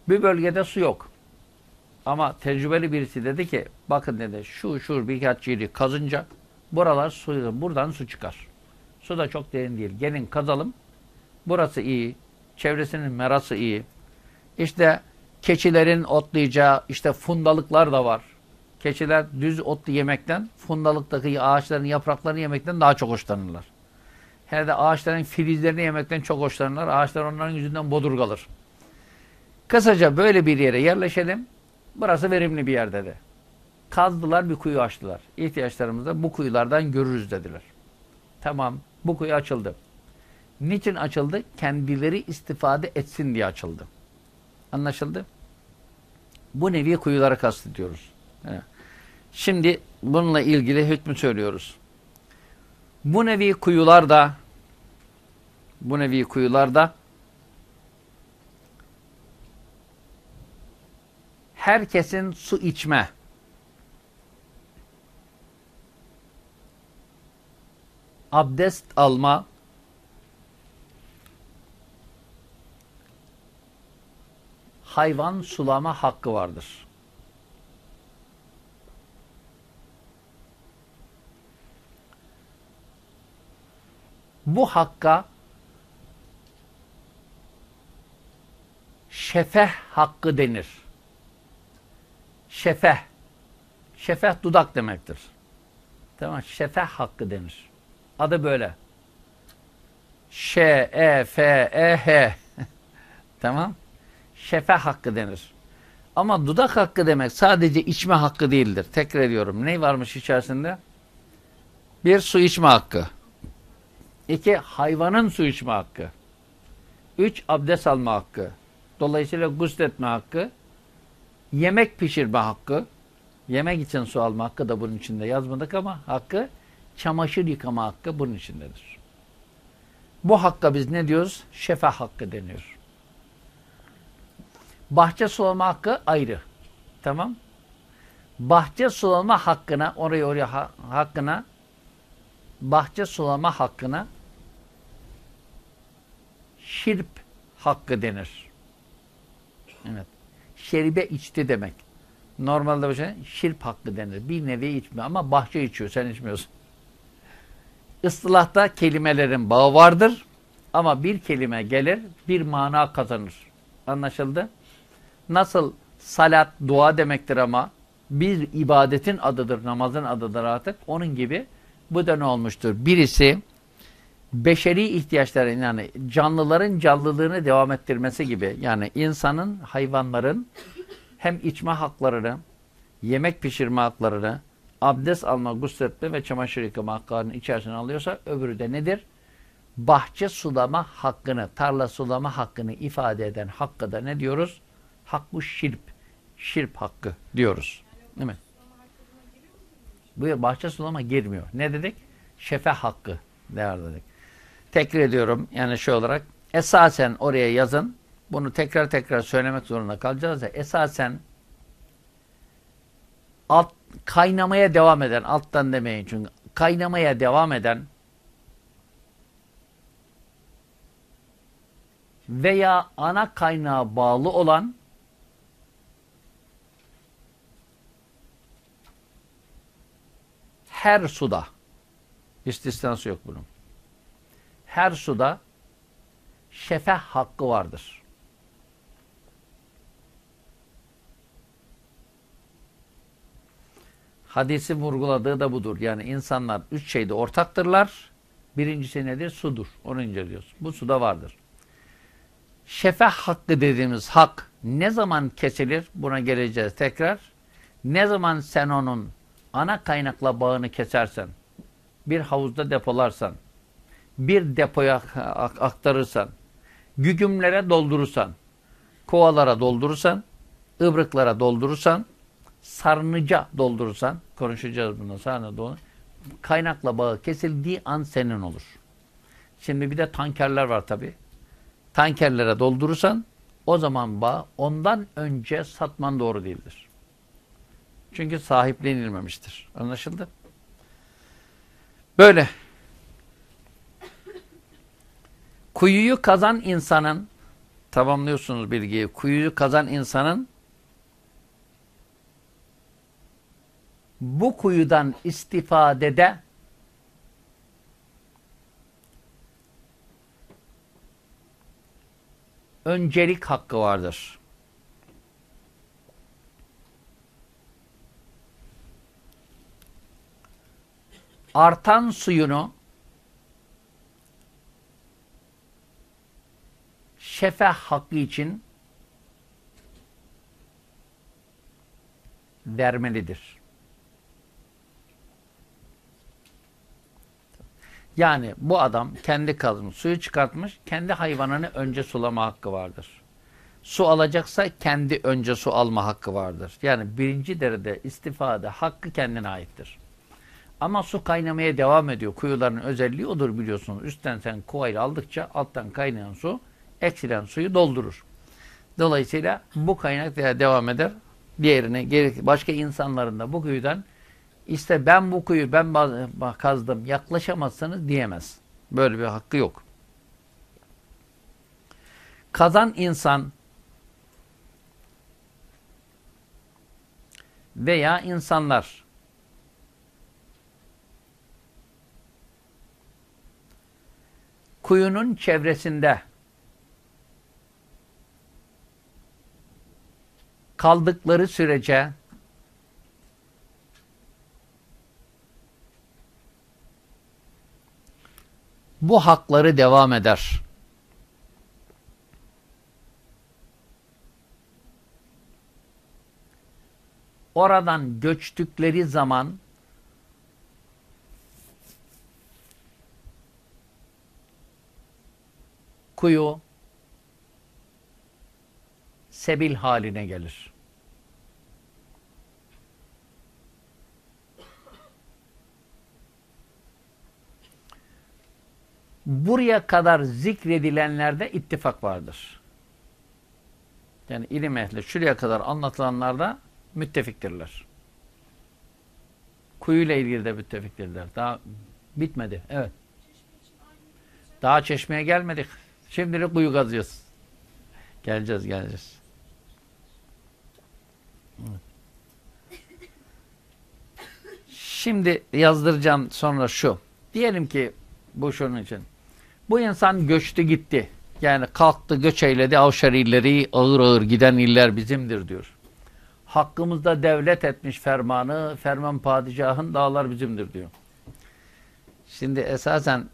Bir bölgede su yok. Ama tecrübeli birisi dedi ki bakın dedi şu şu birkaç yeri kazınca buralar su, buradan su çıkar. Su da çok derin değil. Gelin kazalım. Burası iyi. Çevresinin merası iyi. İşte keçilerin otlayacağı işte fundalıklar da var. Keçiler düz otlu yemekten fundalıktaki ağaçların yapraklarını yemekten daha çok hoşlanırlar. Hele de ağaçların filizlerini yemekten çok hoşlanırlar. Ağaçlar onların yüzünden bodur kalır. Kısaca böyle bir yere yerleşelim. Burası verimli bir yer dedi. Kazdılar bir kuyu açtılar. İhtiyaçlarımızda bu kuyulardan görürüz dediler. Tamam bu kuyu açıldı. Niçin açıldı? Kendileri istifade etsin diye açıldı. Anlaşıldı? Bu nevi kuyuları kastediyoruz. Evet. Şimdi bununla ilgili hükmü söylüyoruz. Bu nevi kuyularda bu nevi kuyularda herkesin su içme abdest alma hayvan sulama hakkı vardır. Bu hakka şefeh hakkı denir. Şefeh. Şefeh dudak demektir. Tamam Şefeh hakkı denir. Adı böyle. Ş, E, F, E, H. *laughs* tamam şefe hakkı denir. Ama dudak hakkı demek sadece içme hakkı değildir. Tekrar ediyorum. Ne varmış içerisinde? Bir, su içme hakkı. İki, hayvanın su içme hakkı. Üç, abdest alma hakkı. Dolayısıyla gusletme hakkı. Yemek pişirme hakkı. Yemek için su alma hakkı da bunun içinde yazmadık ama hakkı çamaşır yıkama hakkı bunun içindedir. Bu hakka biz ne diyoruz? Şefa hakkı deniyor. Bahçe sulama hakkı ayrı. Tamam. Bahçe sulama hakkına oraya oraya ha, hakkına bahçe sulama hakkına şirp hakkı denir. Evet. Şeribe içti demek. Normalde şey, şirp hakkı denir. Bir nevi içme ama bahçe içiyor. Sen içmiyorsun. Istılahta kelimelerin bağı vardır. Ama bir kelime gelir, bir mana kazanır. Anlaşıldı? Nasıl salat dua demektir ama bir ibadetin adıdır, namazın adıdır artık. Onun gibi bu da ne olmuştur? Birisi beşeri ihtiyaçların yani canlıların canlılığını devam ettirmesi gibi yani insanın, hayvanların hem içme haklarını, yemek pişirme haklarını, abdest alma, gusletme ve çamaşır yıkama haklarını içerisine alıyorsa öbürü de nedir? Bahçe sulama hakkını, tarla sulama hakkını ifade eden hakkı da ne diyoruz? Hakku şirp. Şirp hakkı diyoruz. Değil mi? Bu bahçe sulama girmiyor. Ne dedik? Şefe hakkı değer dedik. Tekrar ediyorum yani şey olarak esasen oraya yazın. Bunu tekrar tekrar söylemek zorunda kalacağız ya esasen alt kaynamaya devam eden alttan demeyin çünkü kaynamaya devam eden veya ana kaynağa bağlı olan her suda istisnası yok bunun. Her suda şefe hakkı vardır. Hadisi vurguladığı da budur. Yani insanlar üç şeyde ortaktırlar. Birincisi nedir? Sudur. Onu inceliyoruz. Bu suda vardır. Şefe hakkı dediğimiz hak ne zaman kesilir? Buna geleceğiz tekrar. Ne zaman sen onun ana kaynakla bağını kesersen, bir havuzda depolarsan, bir depoya aktarırsan, gügümlere doldurursan, kovalara doldurursan, ıbrıklara doldurursan, sarnıca doldurursan, konuşacağız bunu sarnıca doldurursan, kaynakla bağı kesildiği an senin olur. Şimdi bir de tankerler var tabi. Tankerlere doldurursan o zaman bağ ondan önce satman doğru değildir. Çünkü sahiplenilmemiştir. Anlaşıldı? Böyle. Kuyuyu kazan insanın tamamlıyorsunuz bilgiyi. Kuyuyu kazan insanın bu kuyudan istifadede öncelik hakkı vardır. Artan suyunu şefe hakkı için vermelidir. Yani bu adam kendi kazmış, suyu çıkartmış, kendi hayvanını önce sulama hakkı vardır. Su alacaksa kendi önce su alma hakkı vardır. Yani birinci derecede istifade hakkı kendine aittir. Ama su kaynamaya devam ediyor. Kuyuların özelliği odur biliyorsunuz. Üstten sen kovayla aldıkça alttan kaynayan su eksilen suyu doldurur. Dolayısıyla bu kaynak devam eder. Diğerine başka insanların da bu kuyudan işte ben bu kuyu ben kazdım yaklaşamazsanız diyemez. Böyle bir hakkı yok. Kazan insan veya insanlar kuyunun çevresinde kaldıkları sürece bu hakları devam eder. Oradan göçtükleri zaman kuyu sebil haline gelir. buraya kadar zikredilenlerde ittifak vardır. Yani ilim ehli şuraya kadar anlatılanlarda müttefiktirler. Kuyuyla ilgili de müttefiktirler. Daha bitmedi. Evet. Daha çeşmeye gelmedik. Şimdilik kuyu kazıyoruz. Geleceğiz, geleceğiz. Şimdi yazdıracağım sonra şu. Diyelim ki bu şunun için. Bu insan göçtü gitti. Yani kalktı göç eyledi avşar illeri ağır ağır giden iller bizimdir diyor. Hakkımızda devlet etmiş fermanı ferman padişahın dağlar bizimdir diyor. Şimdi esasen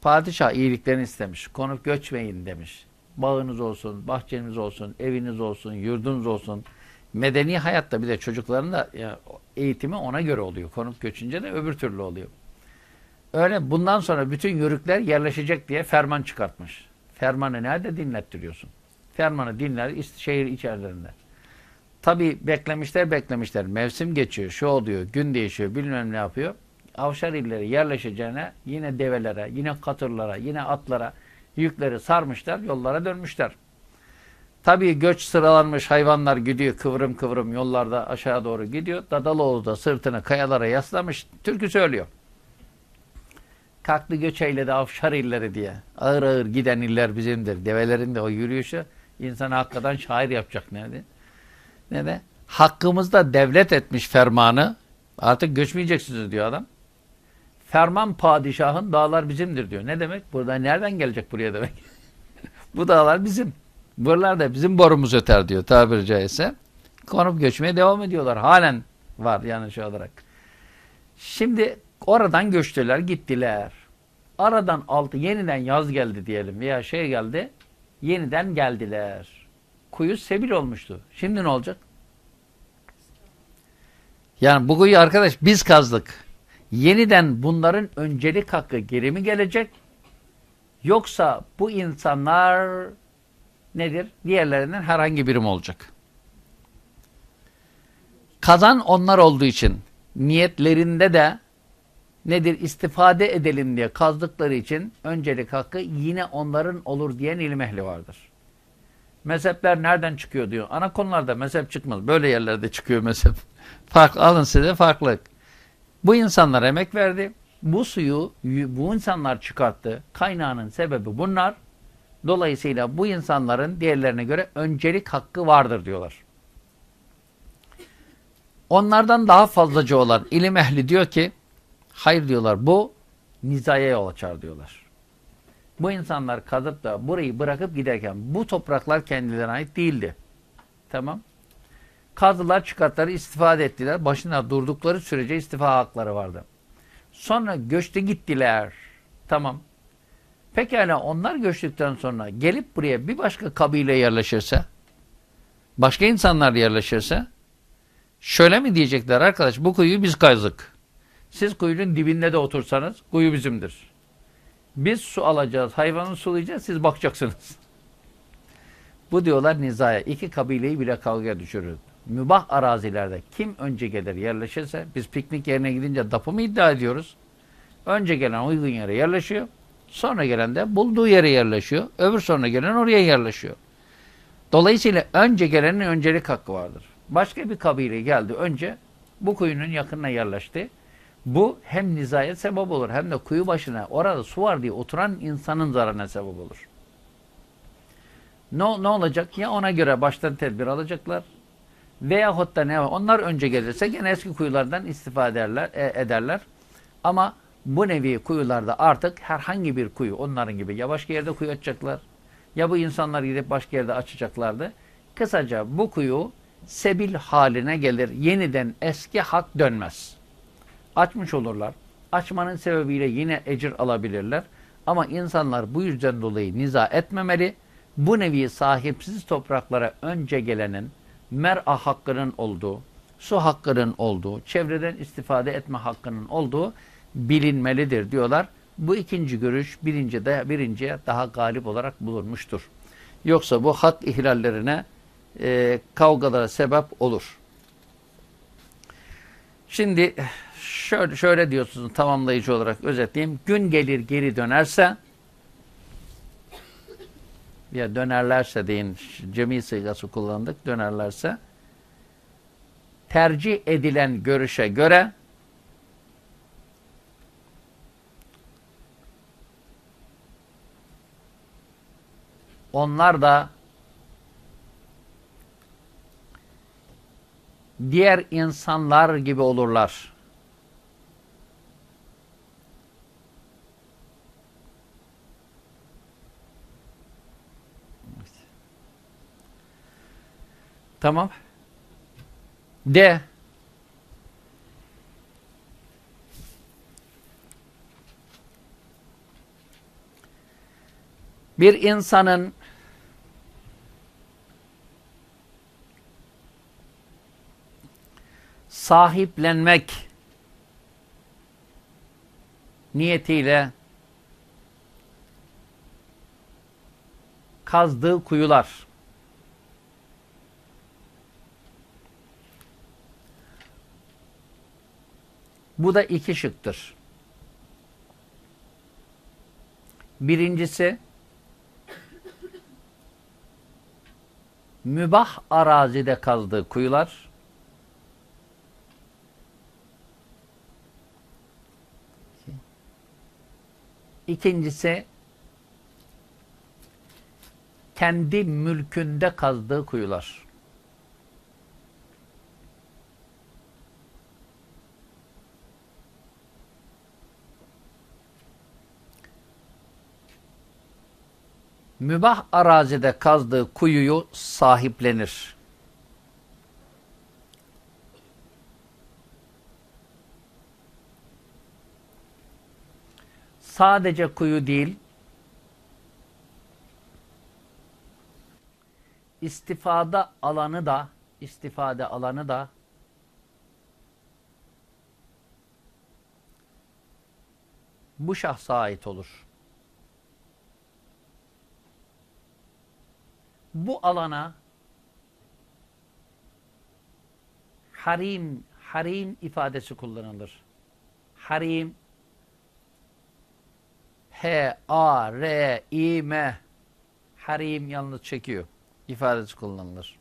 padişah iyiliklerini istemiş. Konup göçmeyin demiş. Bağınız olsun, bahçeniz olsun, eviniz olsun, yurdunuz olsun. Medeni hayatta bir de çocukların da ya, eğitimi ona göre oluyor. Konup göçünce de öbür türlü oluyor. Öyle bundan sonra bütün yörükler yerleşecek diye ferman çıkartmış. Fermanı nerede dinlettiriyorsun? Fermanı dinler şehir içerilerinde. Tabi beklemişler beklemişler. Mevsim geçiyor, şu oluyor, gün değişiyor, bilmem ne yapıyor. Avşar illeri yerleşeceğine yine develere, yine katırlara, yine atlara yükleri sarmışlar, yollara dönmüşler. Tabi göç sıralanmış hayvanlar gidiyor kıvrım kıvrım yollarda aşağı doğru gidiyor. Dadaloğlu da sırtını kayalara yaslamış, türkü söylüyor kalktı göç eyledi avşar illeri diye. Ağır ağır giden iller bizimdir. Develerin de o yürüyüşü insanı hakikaten şair yapacak nerede? Ne de? Hakkımızda devlet etmiş fermanı artık göçmeyeceksiniz diyor adam. Ferman padişahın dağlar bizimdir diyor. Ne demek? Burada nereden gelecek buraya demek? *laughs* Bu dağlar bizim. Buralar da bizim borumuz öter diyor tabiri caizse. Konup göçmeye devam ediyorlar. Halen var yani şu olarak. Şimdi oradan göçtüler, gittiler aradan altı yeniden yaz geldi diyelim veya şey geldi Yeniden geldiler. Kuyu sebil olmuştu. Şimdi ne olacak? Yani bu kuyu arkadaş biz kazdık. Yeniden bunların öncelik hakkı geri mi gelecek? Yoksa bu insanlar nedir? Diğerlerinden herhangi birim olacak. Kazan onlar olduğu için niyetlerinde de nedir? istifade edelim diye kazdıkları için öncelik hakkı yine onların olur diyen ilim ehli vardır. Mezhepler nereden çıkıyor diyor. Ana konularda mezhep çıkmaz. Böyle yerlerde çıkıyor mezhep. Fark, alın size farklılık. Bu insanlar emek verdi. Bu suyu bu insanlar çıkarttı. Kaynağının sebebi bunlar. Dolayısıyla bu insanların diğerlerine göre öncelik hakkı vardır diyorlar. Onlardan daha fazlaca olan ilim ehli diyor ki hayır diyorlar bu nizaya yol açar diyorlar. Bu insanlar kazıp da burayı bırakıp giderken bu topraklar kendilerine ait değildi. Tamam. Kazılar çıkartları istifade ettiler. Başına durdukları sürece istifa hakları vardı. Sonra göçte gittiler. Tamam. Pekala onlar göçtükten sonra gelip buraya bir başka kabile yerleşirse, başka insanlar yerleşirse, şöyle mi diyecekler arkadaş bu kuyuyu biz kazdık. Siz kuyunun dibinde de otursanız kuyu bizimdir. Biz su alacağız, hayvanı sulayacağız, siz bakacaksınız. Bu diyorlar nizaya. iki kabileyi bile kavga düşürür. Mübah arazilerde kim önce gelir yerleşirse, biz piknik yerine gidince dapı mı iddia ediyoruz? Önce gelen uygun yere yerleşiyor. Sonra gelen de bulduğu yere yerleşiyor. Öbür sonra gelen oraya yerleşiyor. Dolayısıyla önce gelenin öncelik hakkı vardır. Başka bir kabile geldi önce bu kuyunun yakınına yerleşti. Bu hem nizaya sebep olur hem de kuyu başına orada su var diye oturan insanın zararına sebep olur. Ne, ne olacak? Ya ona göre baştan tedbir alacaklar veyahut da ne var? Onlar önce gelirse gene eski kuyulardan istifade ederler. E, ederler. Ama bu nevi kuyularda artık herhangi bir kuyu onların gibi ya başka yerde kuyu açacaklar ya bu insanlar gidip başka yerde açacaklardı. Kısaca bu kuyu sebil haline gelir. Yeniden eski hak dönmez. Açmış olurlar. Açmanın sebebiyle yine ecir alabilirler. Ama insanlar bu yüzden dolayı niza etmemeli. Bu nevi sahipsiz topraklara önce gelenin mer'a hakkının olduğu, su hakkının olduğu, çevreden istifade etme hakkının olduğu bilinmelidir diyorlar. Bu ikinci görüş birinci de, birinciye daha galip olarak bulunmuştur. Yoksa bu hak ihlallerine e, kavgalara sebep olur. Şimdi şöyle, şöyle diyorsunuz tamamlayıcı olarak özetleyeyim. Gün gelir geri dönerse ya dönerlerse deyin cemi sıygası kullandık dönerlerse tercih edilen görüşe göre onlar da diğer insanlar gibi olurlar. Tamam. De. Bir insanın sahiplenmek niyetiyle kazdığı kuyular Bu da iki şıktır. Birincisi mübah arazide kazdığı kuyular İkincisi kendi mülkünde kazdığı kuyular. Mübah arazide kazdığı kuyuyu sahiplenir. Sadece kuyu değil, istifade alanı da istifade alanı da bu şahsa ait olur. Bu alana harim harim ifadesi kullanılır. Harim H A R I M harim yalnız çekiyor ifadesi kullanılır.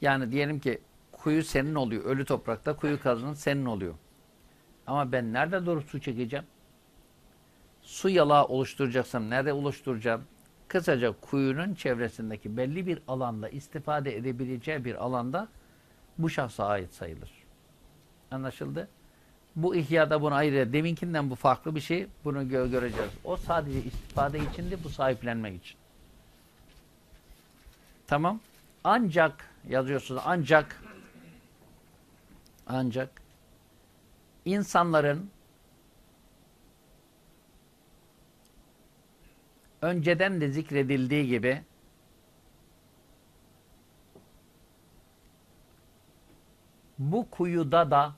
Yani diyelim ki kuyu senin oluyor. Ölü toprakta kuyu kazının senin oluyor. Ama ben nerede durup su çekeceğim? Su yalağı oluşturacaksam nerede oluşturacağım? Kısaca kuyunun çevresindeki belli bir alanda istifade edebileceği bir alanda bu şahsa ait sayılır. Anlaşıldı? Bu ihyada bunu ayrı. Deminkinden bu farklı bir şey. Bunu gö göreceğiz. O sadece istifade içindi, bu sahiplenmek için. Tamam. Ancak yazıyorsunuz ancak ancak insanların önceden de zikredildiği gibi bu kuyuda da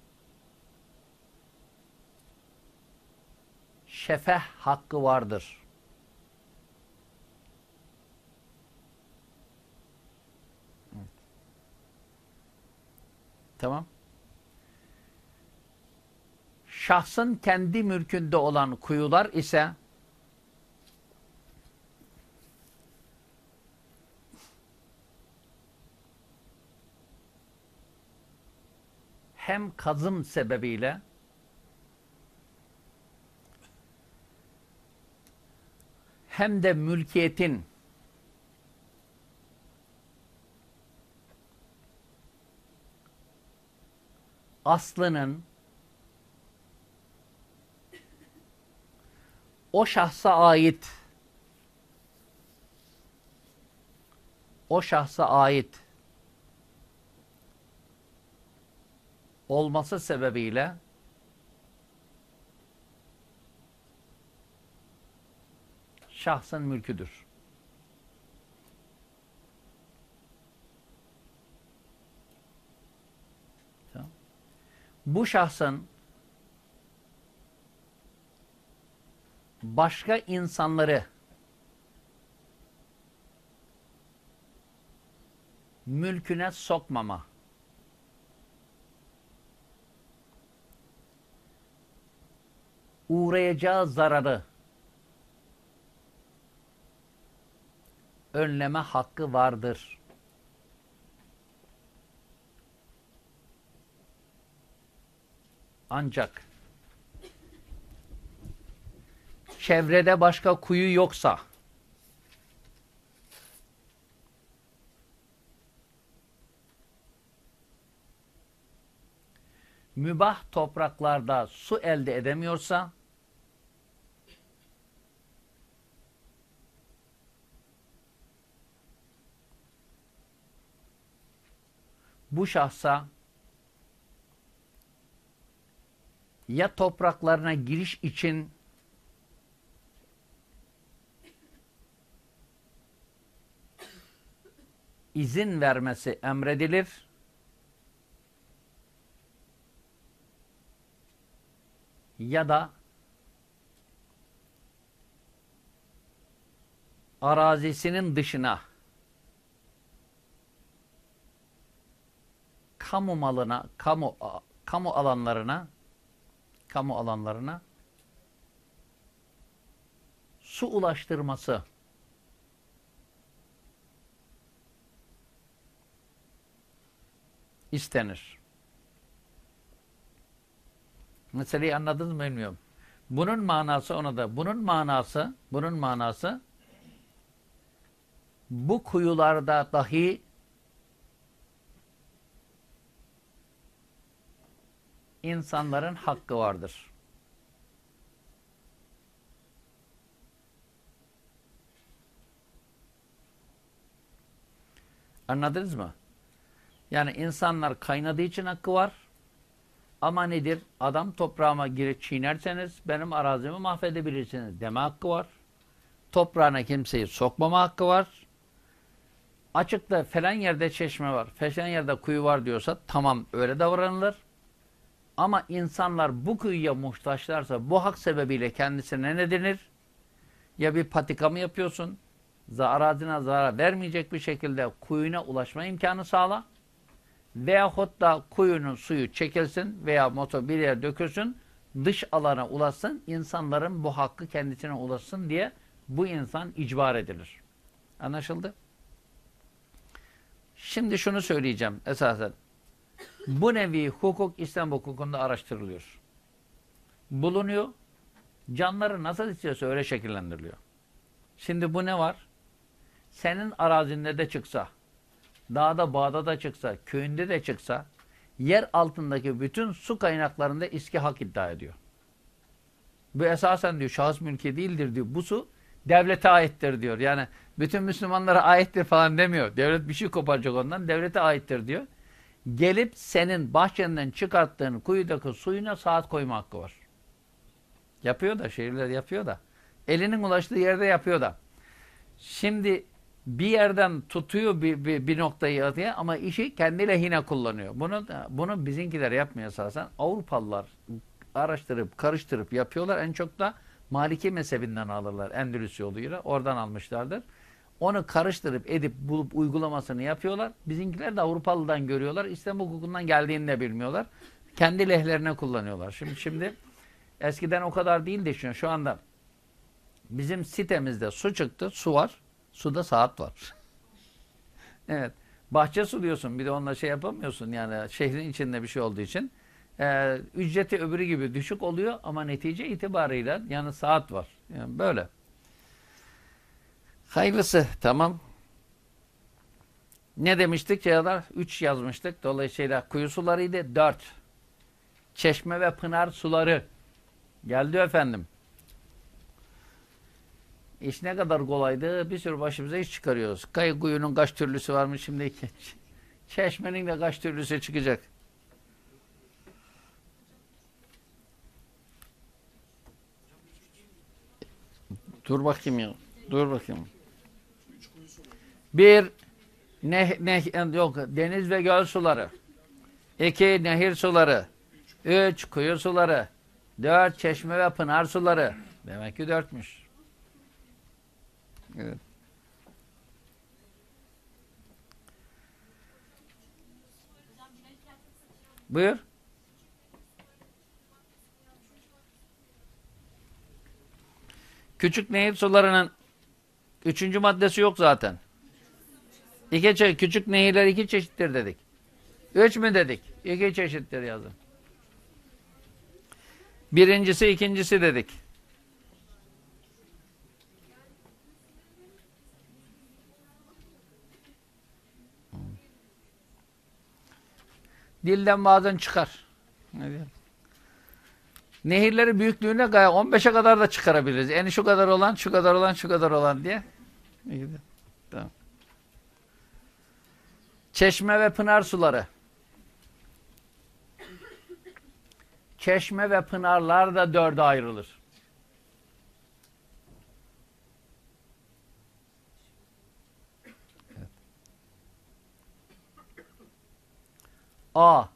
şefeh hakkı vardır. Tamam. Şahsın kendi mülkünde olan kuyular ise hem kazım sebebiyle hem de mülkiyetin aslının o şahsa ait o şahsa ait olması sebebiyle şahsın mülküdür. Bu şahsın başka insanları mülküne sokmama uğrayacağı zararı önleme hakkı vardır. Ancak çevrede başka kuyu yoksa mübah topraklarda su elde edemiyorsa bu şahsa ya topraklarına giriş için izin vermesi emredilir. Ya da arazisinin dışına kamu malına, kamu kamu alanlarına kamu alanlarına su ulaştırması istenir. Meseleyi anladınız mı bilmiyorum. Bunun manası ona da bunun manası bunun manası bu kuyularda dahi insanların hakkı vardır. Anladınız mı? Yani insanlar kaynadığı için hakkı var. Ama nedir? Adam toprağıma girip çiğnerseniz benim arazimi mahvedebilirsiniz deme hakkı var. Toprağına kimseyi sokmama hakkı var. açıkta falan yerde çeşme var, falan yerde kuyu var diyorsa tamam öyle davranılır. Ama insanlar bu kuyuya muhtaçlarsa bu hak sebebiyle kendisine ne denir? Ya bir patika mı yapıyorsun? Arazine zarar vermeyecek bir şekilde kuyuna ulaşma imkanı sağla. Veyahut da kuyunun suyu çekilsin veya motor bir yere dökülsün, dış alana ulaşsın, insanların bu hakkı kendisine ulaşsın diye bu insan icbar edilir. Anlaşıldı? Şimdi şunu söyleyeceğim esasen. Bu nevi hukuk İslam hukukunda araştırılıyor. Bulunuyor. Canları nasıl istiyorsa öyle şekillendiriliyor. Şimdi bu ne var? Senin arazinde de çıksa, dağda bağda da çıksa, köyünde de çıksa, yer altındaki bütün su kaynaklarında iski hak iddia ediyor. Bu esasen diyor şahıs mülki değildir diyor. Bu su devlete aittir diyor. Yani bütün Müslümanlara aittir falan demiyor. Devlet bir şey koparacak ondan. Devlete aittir diyor. Gelip senin bahçenden çıkarttığın kuyudaki suyuna saat koyma hakkı var. Yapıyor da şehirler yapıyor da. Elinin ulaştığı yerde yapıyor da. Şimdi bir yerden tutuyor bir, bir, bir noktayı atıyor ama işi kendi lehine kullanıyor. Bunu bunu bizinkiler yapmıyor esasen. Avrupalılar araştırıp karıştırıp yapıyorlar. En çok da Maliki mezhebinden alırlar. Endülüs yoluyla. Oradan almışlardır. Onu karıştırıp edip bulup uygulamasını yapıyorlar. Bizimkiler de Avrupalı'dan görüyorlar. İslam hukukundan geldiğini de bilmiyorlar. Kendi lehlerine kullanıyorlar. Şimdi şimdi eskiden o kadar değildi şu, anda. Bizim sitemizde su çıktı. Su var. Suda saat var. *laughs* evet. Bahçe suluyorsun. Bir de onunla şey yapamıyorsun. Yani şehrin içinde bir şey olduğu için. Ee, ücreti öbürü gibi düşük oluyor ama netice itibarıyla yani saat var. Yani böyle. Hayırlısı. Tamam. Ne demiştik ya Üç yazmıştık. Dolayısıyla kuyu sularıydı. Dört. Çeşme ve pınar suları. Geldi efendim. İş ne kadar kolaydı. Bir sürü başımıza iş çıkarıyoruz. Kayı kuyunun kaç türlüsü varmış şimdi. *laughs* Çeşmenin de kaç türlüsü çıkacak. Dur bakayım ya. Dur bakayım. Bir ne, ne, yok, deniz ve göl suları. İki nehir suları. Üç kuyu suları. Dört çeşme ve pınar suları. Demek ki dörtmüş. Evet. Buyur. Küçük nehir sularının üçüncü maddesi yok zaten. İki küçük nehirler iki çeşittir dedik. Üç mü dedik? İki çeşittir yazın. Birincisi, ikincisi dedik. Dilden bazen çıkar. Ne diyelim? Nehirleri büyüklüğüne gaya 15'e kadar da çıkarabiliriz. Eni şu kadar olan, şu kadar olan, şu kadar olan diye. Tamam. Çeşme ve pınar suları. Çeşme ve pınarlar da dörde ayrılır. A.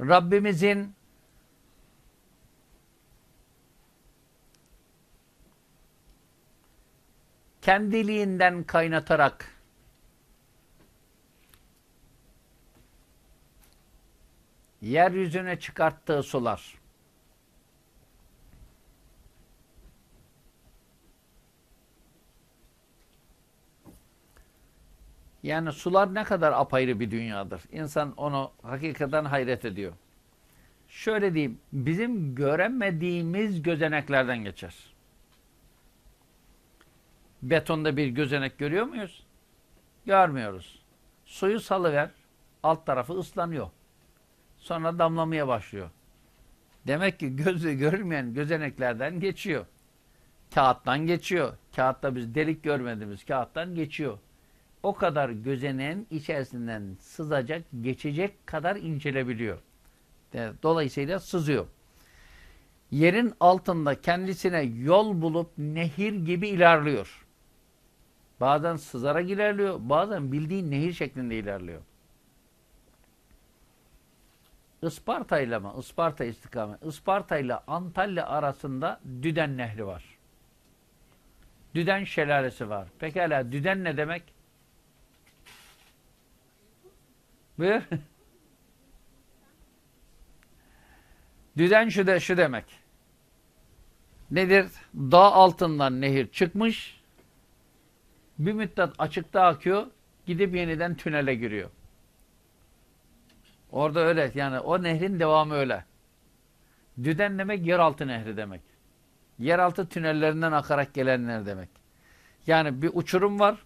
Rabbimizin kendiliğinden kaynatarak yeryüzüne çıkarttığı sular Yani sular ne kadar apayrı bir dünyadır. İnsan onu hakikaten hayret ediyor. Şöyle diyeyim, bizim göremediğimiz gözeneklerden geçer. Betonda bir gözenek görüyor muyuz? Görmüyoruz. Suyu salıver, alt tarafı ıslanıyor. Sonra damlamaya başlıyor. Demek ki gözle görülmeyen gözeneklerden geçiyor. Kağıttan geçiyor. Kağıtta biz delik görmediğimiz kağıttan geçiyor o kadar gözeneğin içerisinden sızacak, geçecek kadar incelebiliyor. Dolayısıyla sızıyor. yerin altında kendisine yol bulup nehir gibi ilerliyor. Bazen sızarak ilerliyor, bazen bildiğin nehir şeklinde ilerliyor. Isparta ile mi? Isparta istikamet. Isparta ile Antalya arasında Düden Nehri var. Düden şelalesi var. Pekala Düden ne demek? Buyur. Düden şu, de, şu demek. Nedir? Dağ altından nehir çıkmış. Bir müddet açıkta akıyor. Gidip yeniden tünele giriyor. Orada öyle. Yani o nehrin devamı öyle. Düden demek yeraltı nehri demek. Yeraltı tünellerinden akarak gelenler demek. Yani bir uçurum var.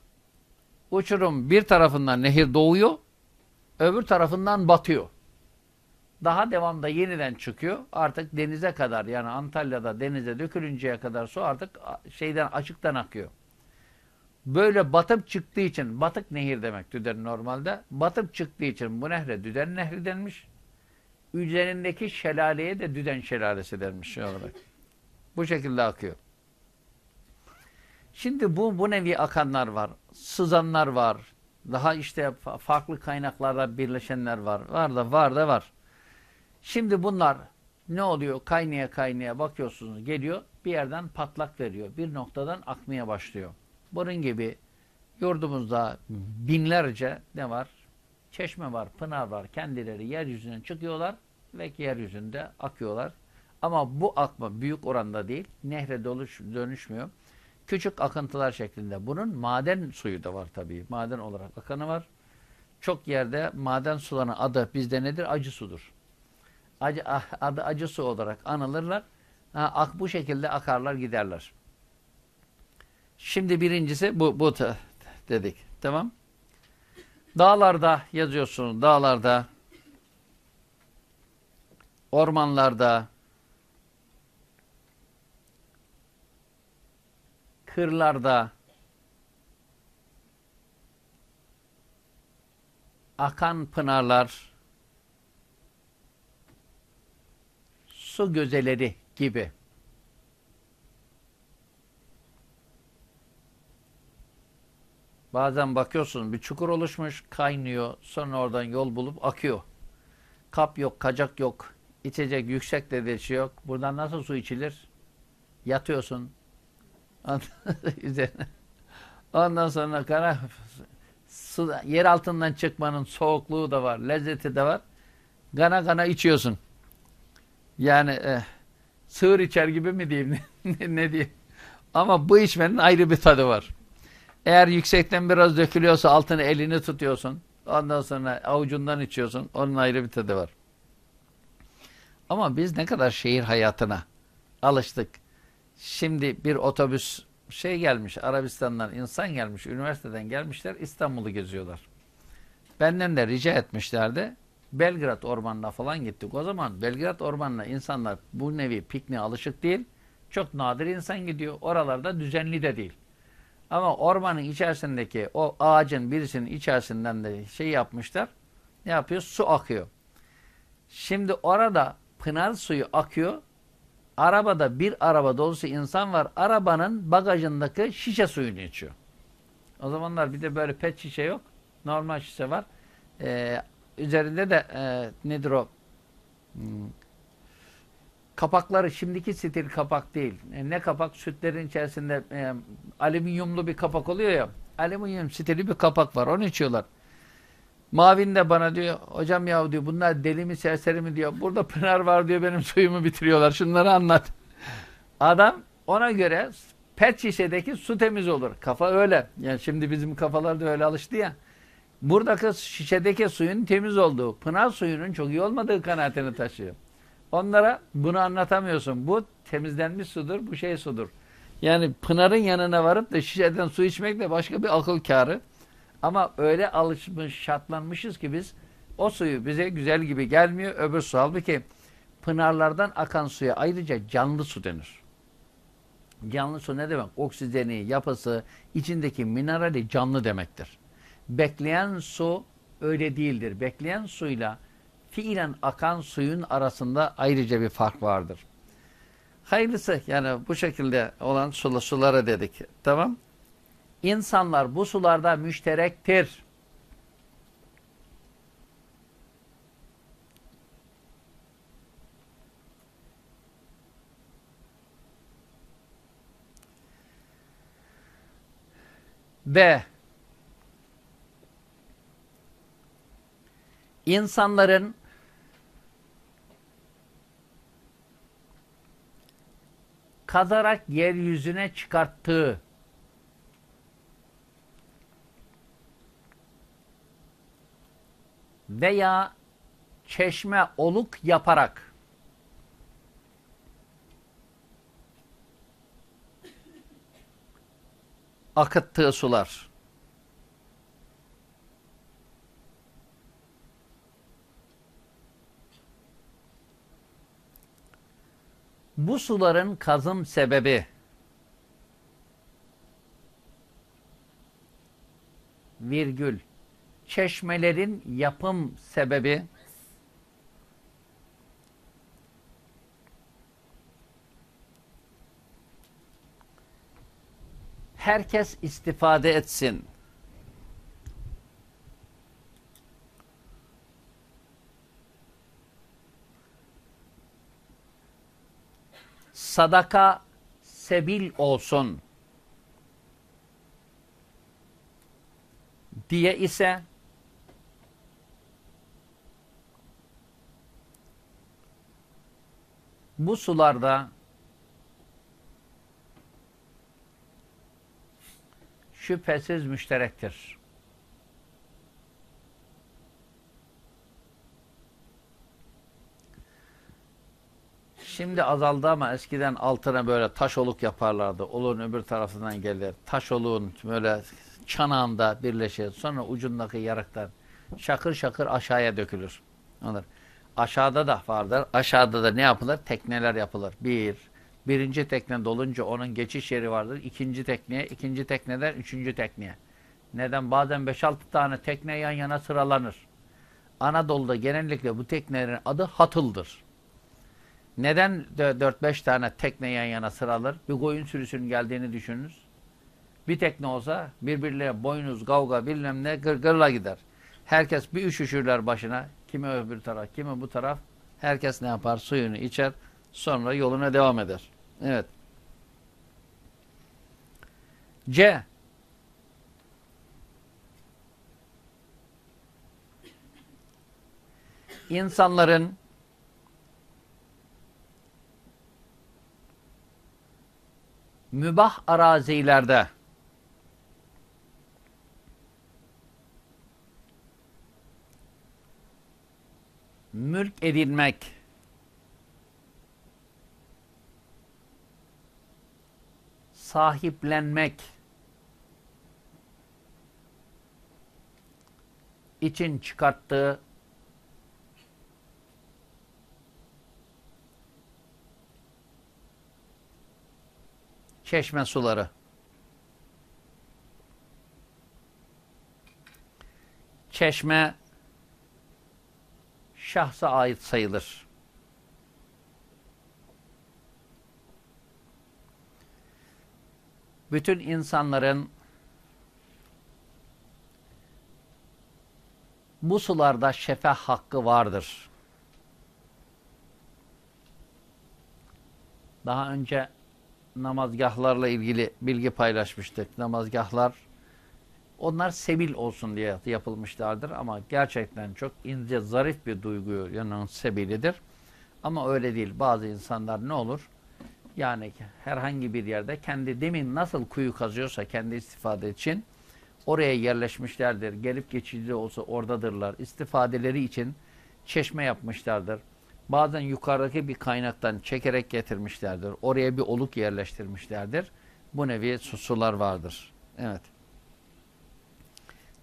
Uçurum bir tarafından nehir doğuyor. Öbür tarafından batıyor. Daha devamda yeniden çıkıyor. Artık denize kadar yani Antalya'da denize dökülünceye kadar su artık şeyden açıktan akıyor. Böyle batıp çıktığı için, batık nehir demek Düden normalde. Batıp çıktığı için bu nehre Düden Nehri denmiş. Üzerindeki şelaleye de Düden Şelalesi denmiş şey olarak. Bu şekilde akıyor. Şimdi bu, bu nevi akanlar var. Sızanlar var. Daha işte farklı kaynaklarla birleşenler var. Var da var da var. Şimdi bunlar ne oluyor? Kaynaya kaynaya bakıyorsunuz geliyor bir yerden patlak veriyor. Bir noktadan akmaya başlıyor. Bunun gibi yurdumuzda binlerce ne var? Çeşme var, pınar var. Kendileri yeryüzüne çıkıyorlar ve yeryüzünde akıyorlar. Ama bu akma büyük oranda değil. Nehre dönüşmüyor. Küçük akıntılar şeklinde. Bunun maden suyu da var tabii. Maden olarak akanı var. Çok yerde maden sularının adı bizde nedir? Acı sudur. Acı, ah, adı acı su olarak anılırlar. Ha, ak, bu şekilde akarlar giderler. Şimdi birincisi bu, bu dedik. Tamam. Dağlarda yazıyorsunuz. Dağlarda, ormanlarda, kırlarda akan pınarlar, su gözeleri gibi Bazen bakıyorsun bir çukur oluşmuş, kaynıyor, sonra oradan yol bulup akıyor. Kap yok, kacak yok, içecek yüksek derecesi yok. Buradan nasıl su içilir? Yatıyorsun. *laughs* Ondan sonra kara su, yer altından çıkmanın soğukluğu da var, lezzeti de var. Gana gana içiyorsun. Yani e, sığır içer gibi mi diyeyim *laughs* ne, ne diyeyim. Ama bu içmenin ayrı bir tadı var. Eğer yüksekten biraz dökülüyorsa altını elini tutuyorsun. Ondan sonra avucundan içiyorsun. Onun ayrı bir tadı var. Ama biz ne kadar şehir hayatına alıştık. Şimdi bir otobüs şey gelmiş Arabistan'dan insan gelmiş üniversiteden gelmişler İstanbul'u geziyorlar. Benden de rica etmişlerdi. Belgrad ormanına falan gittik. O zaman Belgrad ormanına insanlar bu nevi pikniğe alışık değil. Çok nadir insan gidiyor. Oralarda düzenli de değil. Ama ormanın içerisindeki o ağacın birisinin içerisinden de şey yapmışlar. Ne yapıyor? Su akıyor. Şimdi orada pınar suyu akıyor. Arabada bir araba dolusu insan var. Arabanın bagajındaki şişe suyunu içiyor. O zamanlar bir de böyle pet şişe yok. Normal şişe var. Ee, üzerinde de e, nedir o? Hmm, Kapakları şimdiki stil kapak değil. E, ne kapak? Sütlerin içerisinde e, alüminyumlu bir kapak oluyor ya. Alüminyum stili bir kapak var. Onu içiyorlar. Mavin de bana diyor, hocam ya diyor, bunlar deli mi serseri mi diyor. Burada pınar var diyor, benim suyumu bitiriyorlar. Şunları anlat. Adam ona göre pet şişedeki su temiz olur. Kafa öyle. Yani şimdi bizim kafalar da öyle alıştı ya. Buradaki şişedeki suyun temiz olduğu, pınar suyunun çok iyi olmadığı kanaatini taşıyor. Onlara bunu anlatamıyorsun. Bu temizlenmiş sudur, bu şey sudur. Yani Pınar'ın yanına varıp da şişeden su içmek de başka bir akıl kârı. Ama öyle alışmış, şartlanmışız ki biz o suyu bize güzel gibi gelmiyor. Öbür su halbuki pınarlardan akan suya ayrıca canlı su denir. Canlı su ne demek? Oksijeni, yapısı, içindeki minerali canlı demektir. Bekleyen su öyle değildir. Bekleyen suyla fiilen akan suyun arasında ayrıca bir fark vardır. Hayırlısı yani bu şekilde olan sulu sulara dedik. Tamam. İnsanlar bu sularda müşterektir. Ve insanların kazarak yeryüzüne çıkarttığı veya çeşme oluk yaparak. Akıttığı sular. Bu suların kazım sebebi. Virgül çeşmelerin yapım sebebi herkes istifade etsin. Sadaka sebil olsun diye ise bu sularda şüphesiz müşterektir. Şimdi azaldı ama eskiden altına böyle taş oluk yaparlardı. Oluğun öbür tarafından gelir. Taş oluğun böyle çanağında birleşir. Sonra ucundaki yarıktan şakır şakır aşağıya dökülür. Onlar. Aşağıda da vardır. Aşağıda da ne yapılır? Tekneler yapılır. Bir, birinci tekne dolunca onun geçiş yeri vardır. İkinci tekneye, ikinci tekneden üçüncü tekneye. Neden? Bazen 5-6 tane tekne yan yana sıralanır. Anadolu'da genellikle bu teknelerin adı hatıldır. Neden 4-5 tane tekne yan yana sıralar? Bir koyun sürüsünün geldiğini düşününüz. Bir tekne olsa birbirlerine boynuz, kavga bilmem ne gırgırla gider. Herkes bir üşüşürler başına. Kimi öbür taraf, kimi bu taraf. Herkes ne yapar? Suyunu içer. Sonra yoluna devam eder. Evet. C. İnsanların mübah arazilerde mülk edinmek sahiplenmek için çıkarttığı çeşme suları. Çeşme şahsa ait sayılır. Bütün insanların bu sularda şefe hakkı vardır. Daha önce namazgahlarla ilgili bilgi paylaşmıştık. Namazgahlar onlar sebil olsun diye yapılmışlardır ama gerçekten çok ince, zarif bir duyguyu yanan sebilidir. Ama öyle değil. Bazı insanlar ne olur? Yani herhangi bir yerde kendi demin nasıl kuyu kazıyorsa kendi istifade için oraya yerleşmişlerdir. Gelip geçici olsa oradadırlar. İstifadeleri için çeşme yapmışlardır. Bazen yukarıdaki bir kaynaktan çekerek getirmişlerdir. Oraya bir oluk yerleştirmişlerdir. Bu nevi sular vardır. Evet.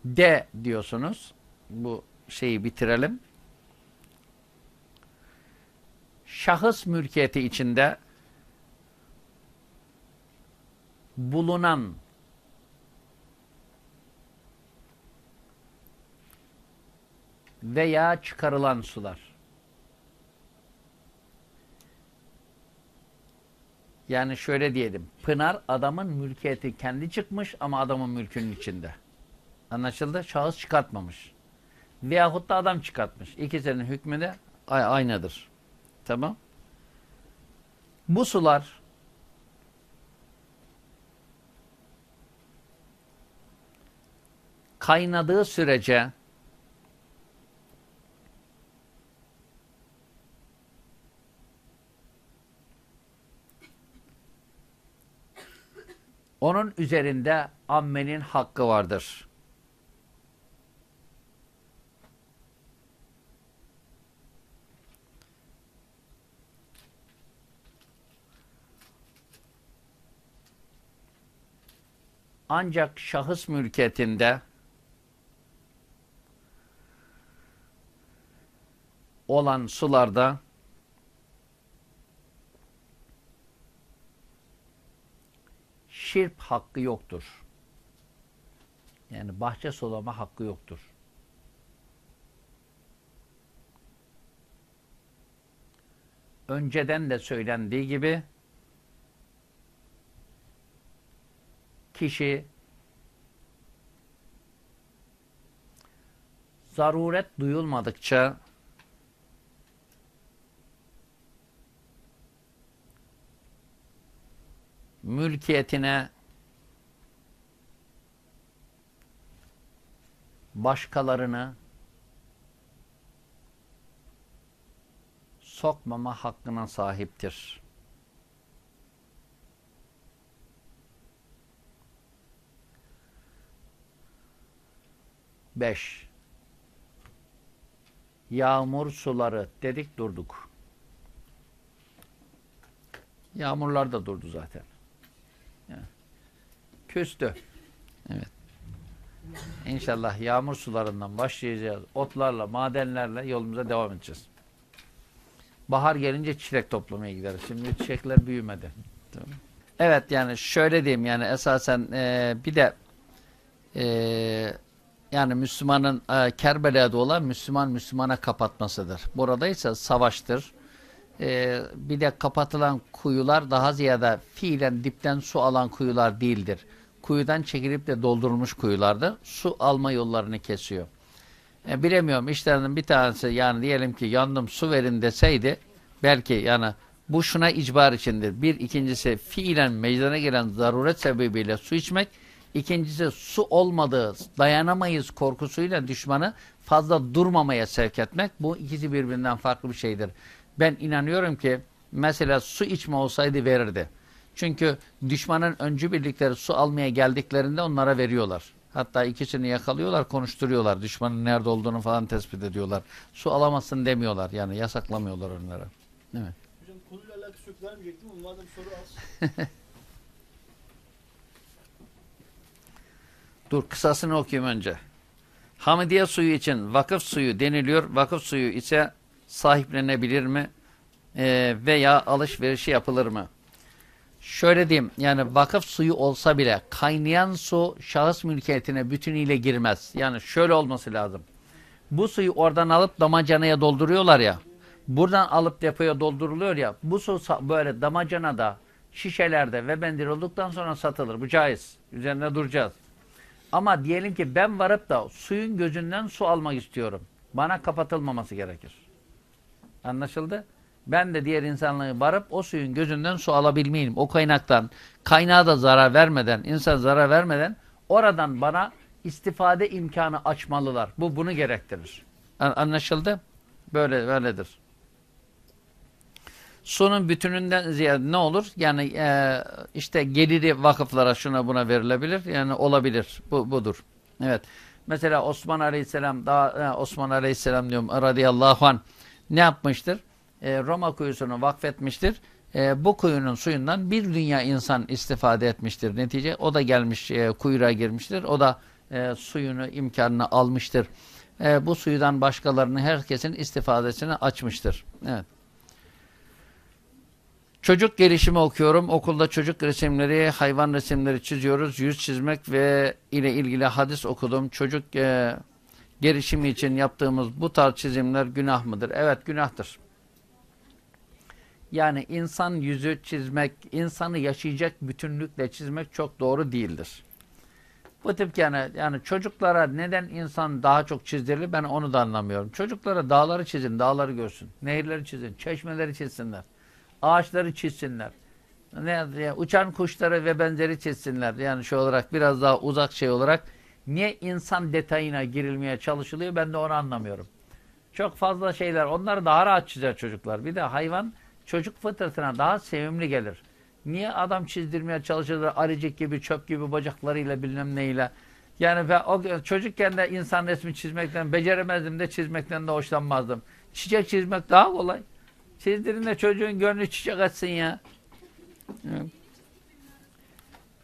D diyorsunuz. Bu şeyi bitirelim. Şahıs mülkiyeti içinde bulunan veya çıkarılan sular. Yani şöyle diyelim. Pınar adamın mülkiyeti kendi çıkmış ama adamın mülkünün içinde. Anlaşıldı? Şahıs çıkartmamış. Veyahut da adam çıkartmış. İkisinin hükmü de aynıdır. Tamam. Bu sular kaynadığı sürece onun üzerinde ammenin hakkı vardır. Ancak şahıs mülkiyetinde olan sularda şirp hakkı yoktur. Yani bahçe sulama hakkı yoktur. Önceden de söylendiği gibi kişi zaruret duyulmadıkça mülkiyetine başkalarını sokmama hakkına sahiptir. Beş. Yağmur suları dedik durduk. Yağmurlar da durdu zaten. Küstü. Evet. İnşallah yağmur sularından başlayacağız. Otlarla, madenlerle yolumuza devam edeceğiz. Bahar gelince çiçek toplamaya gideriz. Şimdi çiçekler büyümedi. Evet yani şöyle diyeyim yani esasen e, bir de e, yani Müslümanın e, Kerbela'da olan Müslüman Müslümana kapatmasıdır. Burada ise savaştır. E, bir de kapatılan kuyular daha ziyade fiilen dipten su alan kuyular değildir kuyudan çekilip de doldurulmuş kuyularda su alma yollarını kesiyor. E, bilemiyorum işlerinin bir tanesi yani diyelim ki yandım su verin deseydi belki yani bu şuna icbar içindir. Bir ikincisi fiilen meydana gelen zaruret sebebiyle su içmek. İkincisi su olmadığı dayanamayız korkusuyla düşmanı fazla durmamaya sevk etmek. Bu ikisi birbirinden farklı bir şeydir. Ben inanıyorum ki mesela su içme olsaydı verirdi. Çünkü düşmanın öncü birlikleri su almaya geldiklerinde onlara veriyorlar. Hatta ikisini yakalıyorlar, konuşturuyorlar. Düşmanın nerede olduğunu falan tespit ediyorlar. Su alamazsın demiyorlar. Yani yasaklamıyorlar onlara. Evet. Hocam konuyla alakası yok vermeyecektim madem soru az. *laughs* Dur kısasını okuyayım önce. Hamidiye suyu için vakıf suyu deniliyor. Vakıf suyu ise sahiplenebilir mi? Ee, veya alışverişi yapılır mı? şöyle diyeyim yani vakıf suyu olsa bile kaynayan su şahıs mülkiyetine bütünüyle girmez. Yani şöyle olması lazım. Bu suyu oradan alıp damacanaya dolduruyorlar ya. Buradan alıp depoya dolduruluyor ya. Bu su böyle damacanada, şişelerde ve bendir olduktan sonra satılır. Bu caiz. Üzerinde duracağız. Ama diyelim ki ben varıp da suyun gözünden su almak istiyorum. Bana kapatılmaması gerekir. Anlaşıldı? ben de diğer insanlığı varıp o suyun gözünden su alabilmeyeyim. O kaynaktan, kaynağa da zarar vermeden, insan zarar vermeden oradan bana istifade imkanı açmalılar. Bu bunu gerektirir. Anlaşıldı? Böyle böyledir. Sunun bütününden ziyade ne olur? Yani e, işte geliri vakıflara şuna buna verilebilir. Yani olabilir. Bu budur. Evet. Mesela Osman Aleyhisselam daha e, Osman Aleyhisselam diyorum radıyallahu anh ne yapmıştır? e, Roma kuyusunu vakfetmiştir. E, bu kuyunun suyundan bir dünya insan istifade etmiştir. Netice o da gelmiş e, kuyruğa girmiştir. O da e, suyunu imkanını almıştır. E, bu suyudan başkalarını herkesin istifadesini açmıştır. Evet. Çocuk gelişimi okuyorum. Okulda çocuk resimleri, hayvan resimleri çiziyoruz. Yüz çizmek ve ile ilgili hadis okudum. Çocuk e, gelişimi için yaptığımız bu tarz çizimler günah mıdır? Evet günahtır. yani insan yüzü çizmek, insanı yaşayacak bütünlükle çizmek çok doğru değildir. Bu tip yani, yani çocuklara neden insan daha çok çizdirilir ben onu da anlamıyorum. Çocuklara dağları çizin, dağları görsün. Nehirleri çizin, çeşmeleri çizsinler. Ağaçları çizsinler. Ne, yani uçan kuşları ve benzeri çizsinler. Yani şu olarak biraz daha uzak şey olarak niye insan detayına girilmeye çalışılıyor ben de onu anlamıyorum. Çok fazla şeyler onları daha rahat çizer çocuklar. Bir de hayvan çocuk fıtratına daha sevimli gelir. Niye adam çizdirmeye çalışır arıcık gibi çöp gibi bacaklarıyla bilmem neyle. Yani ben o çocukken de insan resmi çizmekten beceremezdim de çizmekten de hoşlanmazdım. Çiçek çizmek daha kolay. Çizdirin de çocuğun gönlü çiçek açsın ya.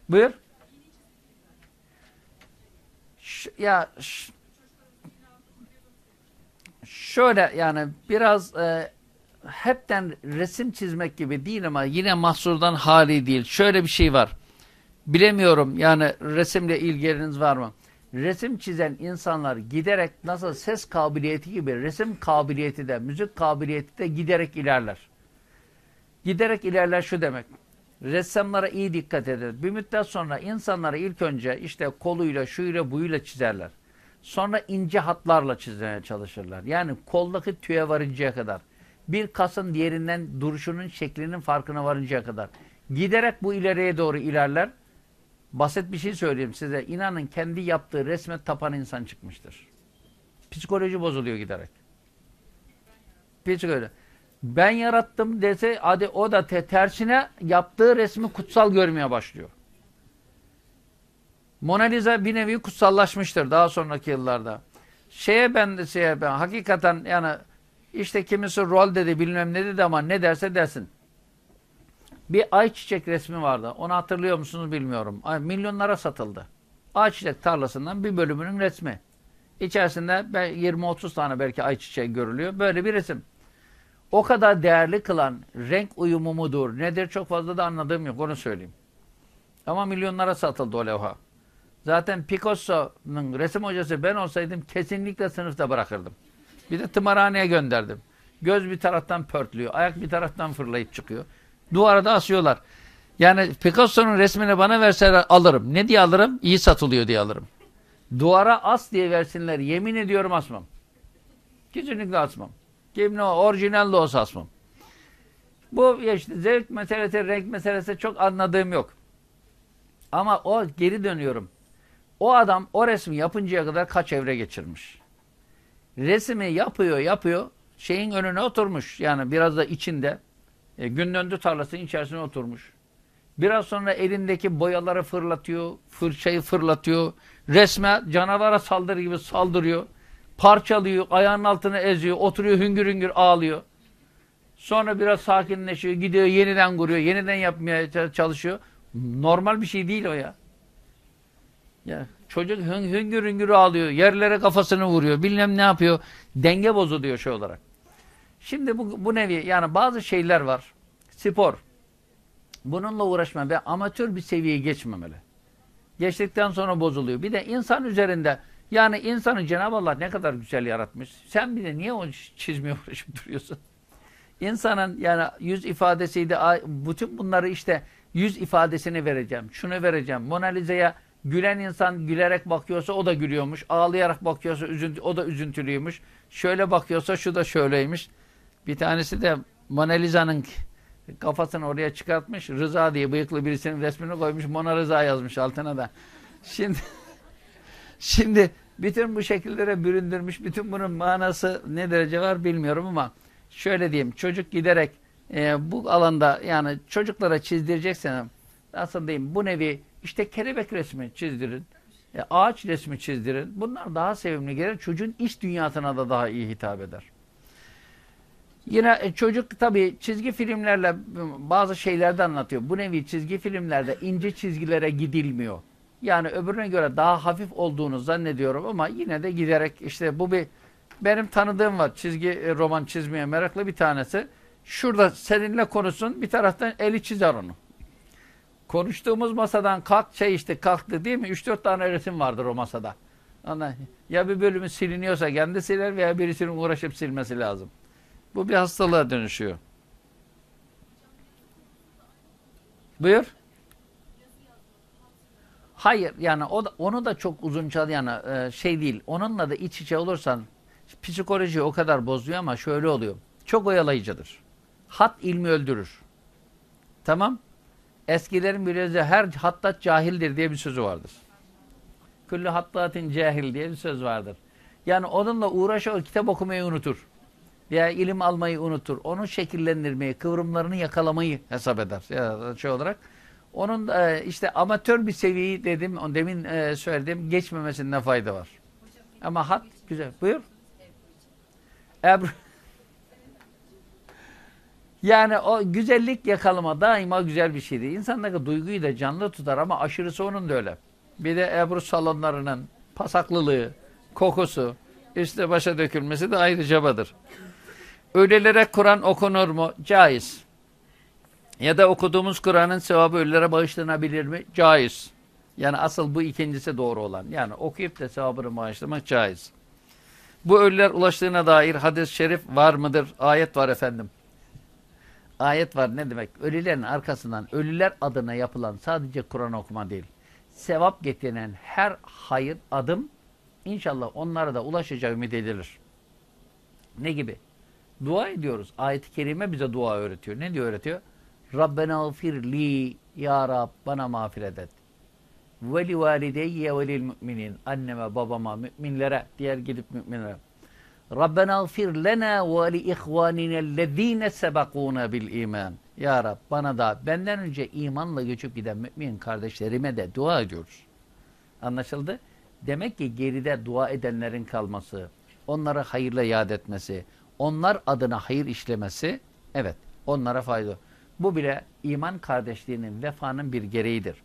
Buyur. Ş ya şöyle yani biraz e, hepten resim çizmek gibi değil ama yine mahsurdan hali değil. Şöyle bir şey var. Bilemiyorum yani resimle ilgileriniz var mı? Resim çizen insanlar giderek nasıl ses kabiliyeti gibi resim kabiliyeti de müzik kabiliyeti de giderek ilerler. Giderek ilerler şu demek. Ressamlara iyi dikkat edin. Bir müddet sonra insanları ilk önce işte koluyla, şuyla, buyuyla çizerler. Sonra ince hatlarla çizmeye çalışırlar. Yani koldaki tüye varıncaya kadar. Bir kasın diğerinden duruşunun şeklinin farkına varıncaya kadar. Giderek bu ileriye doğru ilerler. Basit bir şey söyleyeyim size. İnanın kendi yaptığı resme tapan insan çıkmıştır. Psikoloji bozuluyor giderek. Psikoloji. Ben yarattım dese hadi o da te tersine yaptığı resmi kutsal görmeye başlıyor. Mona Lisa bir nevi kutsallaşmıştır daha sonraki yıllarda. Şeye ben de şeye ben hakikaten yani işte kimisi rol dedi bilmem ne dedi ama ne derse desin. Bir ayçiçek resmi vardı. Onu hatırlıyor musunuz bilmiyorum. Ay, milyonlara satıldı. Ayçiçek tarlasından bir bölümünün resmi. İçerisinde 20-30 tane belki ayçiçeği görülüyor. Böyle bir resim. O kadar değerli kılan renk uyumu mudur? Nedir? Çok fazla da anladığım yok. Onu söyleyeyim. Ama milyonlara satıldı o levha. Zaten Picasso'nun resim hocası ben olsaydım kesinlikle sınıfta bırakırdım. Bir de tımarhaneye gönderdim. Göz bir taraftan pörtlüyor. Ayak bir taraftan fırlayıp çıkıyor. Duvara da asıyorlar. Yani Picasso'nun resmini bana verseler alırım. Ne diye alırım? İyi satılıyor diye alırım. Duvara as diye versinler. Yemin ediyorum asmam. Kesinlikle asmam. Kim ne? Orijinal de olsa asmam. Bu işte zevk meselesi, renk meselesi çok anladığım yok. Ama o geri dönüyorum. O adam o resmi yapıncaya kadar kaç evre geçirmiş. Resmi yapıyor yapıyor. Şeyin önüne oturmuş. Yani biraz da içinde. E, gün döndü tarlasının içerisine oturmuş. Biraz sonra elindeki boyaları fırlatıyor. Fırçayı fırlatıyor. Resme canavara saldırı gibi saldırıyor. Parçalıyor. Ayağının altına eziyor. Oturuyor hüngür hüngür ağlıyor. Sonra biraz sakinleşiyor. Gidiyor yeniden kuruyor. Yeniden yapmaya çalışıyor. Normal bir şey değil o ya. Ya çocuk hüng hüngür hüngür ağlıyor. Yerlere kafasını vuruyor. Bilmem ne yapıyor. Denge bozuluyor şey olarak. Şimdi bu, bu nevi yani bazı şeyler var. Spor. Bununla uğraşma ve amatör bir seviyeye geçmemeli. Geçtikten sonra bozuluyor. Bir de insan üzerinde yani insanı Cenab-ı Allah ne kadar güzel yaratmış. Sen bir de niye o çizmeye *laughs* uğraşıp duruyorsun? İnsanın yani yüz ifadesiydi. Bütün bunları işte yüz ifadesini vereceğim. Şunu vereceğim. Mona Lisa'ya gülen insan gülerek bakıyorsa o da gülüyormuş. Ağlayarak bakıyorsa üzüntü, o da üzüntülüymüş. Şöyle bakıyorsa şu da şöyleymiş. Bir tanesi de Mona Lisa'nın kafasını oraya çıkartmış. Rıza diye bıyıklı birisinin resmini koymuş. Mona Rıza yazmış altına da. Şimdi *laughs* şimdi bütün bu şekillere büründürmüş. Bütün bunun manası ne derece var bilmiyorum ama şöyle diyeyim. Çocuk giderek e, bu alanda yani çocuklara çizdireceksen nasıl diyeyim bu nevi işte kelebek resmi çizdirin. E, ağaç resmi çizdirin. Bunlar daha sevimli gelir. Çocuğun iç dünyasına da daha iyi hitap eder. Yine e, çocuk tabii çizgi filmlerle bazı şeylerde anlatıyor. Bu nevi çizgi filmlerde ince çizgilere gidilmiyor. Yani öbürüne göre daha hafif olduğunu zannediyorum ama yine de giderek işte bu bir benim tanıdığım var çizgi e, roman çizmeye meraklı bir tanesi. Şurada seninle konuşsun bir taraftan eli çizer onu. Konuştuğumuz masadan kalk şey işte kalktı değil mi? 3-4 tane resim vardır o masada. Ya bir bölümü siliniyorsa kendi siler veya birisinin uğraşıp silmesi lazım. Bu bir hastalığa dönüşüyor. Buyur. Hayır yani o da, onu da çok uzun çal yani e, şey değil. Onunla da iç içe olursan psikoloji o kadar bozuyor ama şöyle oluyor. Çok oyalayıcıdır. Hat ilmi öldürür. Tamam. Eskilerin biraz her hattat cahildir diye bir sözü vardır. Küllü hattatin cahil diye bir söz vardır. Yani onunla uğraşır, kitap okumayı unutur. Veya ilim almayı unutur. Onu şekillendirmeyi, kıvrımlarını yakalamayı hesap eder. Ya şey olarak. Onun e, işte amatör bir seviyeyi dedim, o demin e, söyledim, geçmemesinde fayda var. Ama hat güzel. Buyur. Ebru. *laughs* Yani o güzellik yakalama daima güzel bir şeydir. İnsandaki duyguyu da canlı tutar ama aşırısı onun da öyle. Bir de Ebru salonlarının pasaklılığı, kokusu, üstte başa dökülmesi de ayrı çabadır. Ölülere Kur'an okunur mu? Caiz. Ya da okuduğumuz Kur'an'ın sevabı ölülere bağışlanabilir mi? Caiz. Yani asıl bu ikincisi doğru olan. Yani okuyup da sevabını bağışlamak caiz. Bu ölüler ulaştığına dair hadis-i şerif var mıdır? Ayet var efendim. Ayet var ne demek? Ölülerin arkasından ölüler adına yapılan sadece Kur'an okuma değil. Sevap getiren her hayır adım inşallah onlara da ulaşacağı ümit edilir. Ne gibi? Dua ediyoruz. Ayet-i Kerime bize dua öğretiyor. Ne diyor öğretiyor? Rabbena gfir li ya Rab bana mağfiret et. Ve li valideyye ve lil müminin. Anneme, babama, müminlere, diğer gidip müminlere. Rabbena gfir lena ve li ihvaninellezine sebekuna bil iman. Ya Rab bana da benden önce imanla göçüp giden mümin kardeşlerime de dua ediyoruz. Anlaşıldı? Demek ki geride dua edenlerin kalması, onları hayırla yad etmesi, onlar adına hayır işlemesi, evet onlara fayda. Bu bile iman kardeşliğinin, vefanın bir gereğidir.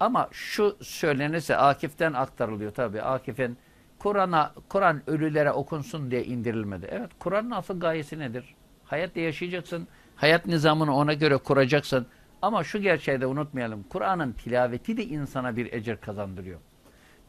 Ama şu söylenirse Akif'ten aktarılıyor tabi. Akif'in Kur'an'a Kur'an ölülere okunsun diye indirilmedi. Evet, Kur'an'ın asıl gayesi nedir? Hayatta yaşayacaksın. Hayat nizamını ona göre kuracaksın. Ama şu gerçeği de unutmayalım. Kur'an'ın tilaveti de insana bir ecir kazandırıyor.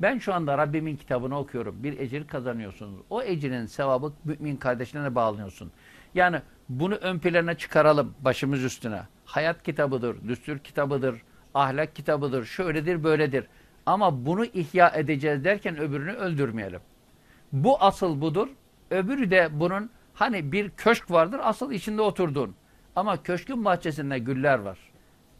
Ben şu anda Rabbimin kitabını okuyorum. Bir ecir kazanıyorsunuz. O ecirin sevabı mümin kardeşlerine bağlanıyorsun. Yani bunu ön plana çıkaralım başımız üstüne. Hayat kitabıdır, düstur kitabıdır, ahlak kitabıdır, şöyledir, böyledir. Ama bunu ihya edeceğiz derken öbürünü öldürmeyelim. Bu asıl budur. Öbürü de bunun hani bir köşk vardır asıl içinde oturduğun. Ama köşkün bahçesinde güller var.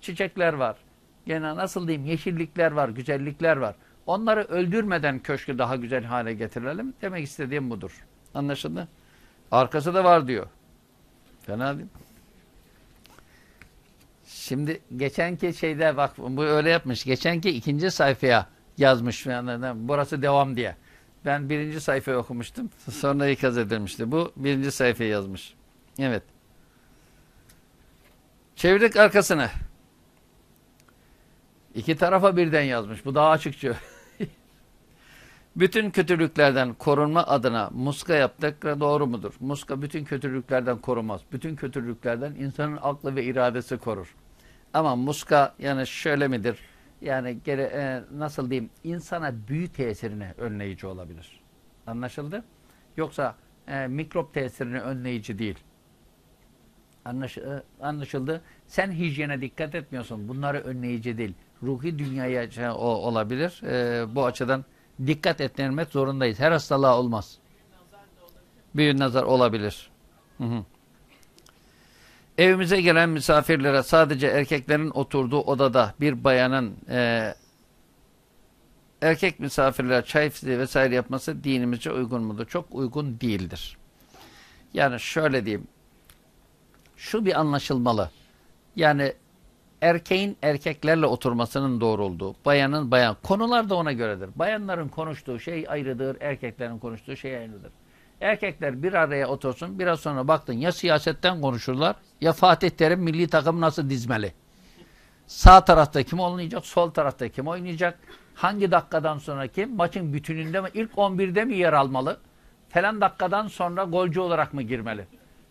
Çiçekler var. Gene nasıl diyeyim yeşillikler var, güzellikler var. Onları öldürmeden köşkü daha güzel hale getirelim. Demek istediğim budur. Anlaşıldı? Arkası da var diyor. Fena değil. Şimdi geçenki şeyde bak bu öyle yapmış. Geçenki ikinci sayfaya yazmış. Yani, burası devam diye. Ben birinci sayfayı okumuştum. Sonra ikaz edilmişti. Bu birinci sayfayı yazmış. Evet. Çevirdik arkasını. İki tarafa birden yazmış. Bu daha açıkça. Bütün kötülüklerden korunma adına muska yaptık doğru mudur? Muska bütün kötülüklerden korumaz. Bütün kötülüklerden insanın aklı ve iradesi korur. Ama muska yani şöyle midir? Yani gere, e, nasıl diyeyim insana büyü tesirine önleyici olabilir. Anlaşıldı? Yoksa e, mikrop tesirini önleyici değil. Anlaş, e, anlaşıldı? Sen hijyene dikkat etmiyorsun. Bunları önleyici değil. Ruhi dünyaya şey, o, olabilir. E, bu açıdan dikkat etmek zorundayız. Her hastalığa olmaz. Büyü nazar olabilir. Hı hı. Evimize gelen misafirlere sadece erkeklerin oturduğu odada bir bayanın e, erkek misafirlere çay vesaire yapması dinimizce uygun mudur? Çok uygun değildir. Yani şöyle diyeyim. Şu bir anlaşılmalı. Yani erkeğin erkeklerle oturmasının doğru olduğu, bayanın bayan, konular da ona göredir. Bayanların konuştuğu şey ayrıdır, erkeklerin konuştuğu şey ayrıdır. Erkekler bir araya otursun, biraz sonra baktın ya siyasetten konuşurlar, ya Fatih Terim milli takım nasıl dizmeli? Sağ tarafta kim oynayacak, sol tarafta kim oynayacak? Hangi dakikadan sonra kim? Maçın bütününde mi, ilk 11'de mi yer almalı? Falan dakikadan sonra golcü olarak mı girmeli?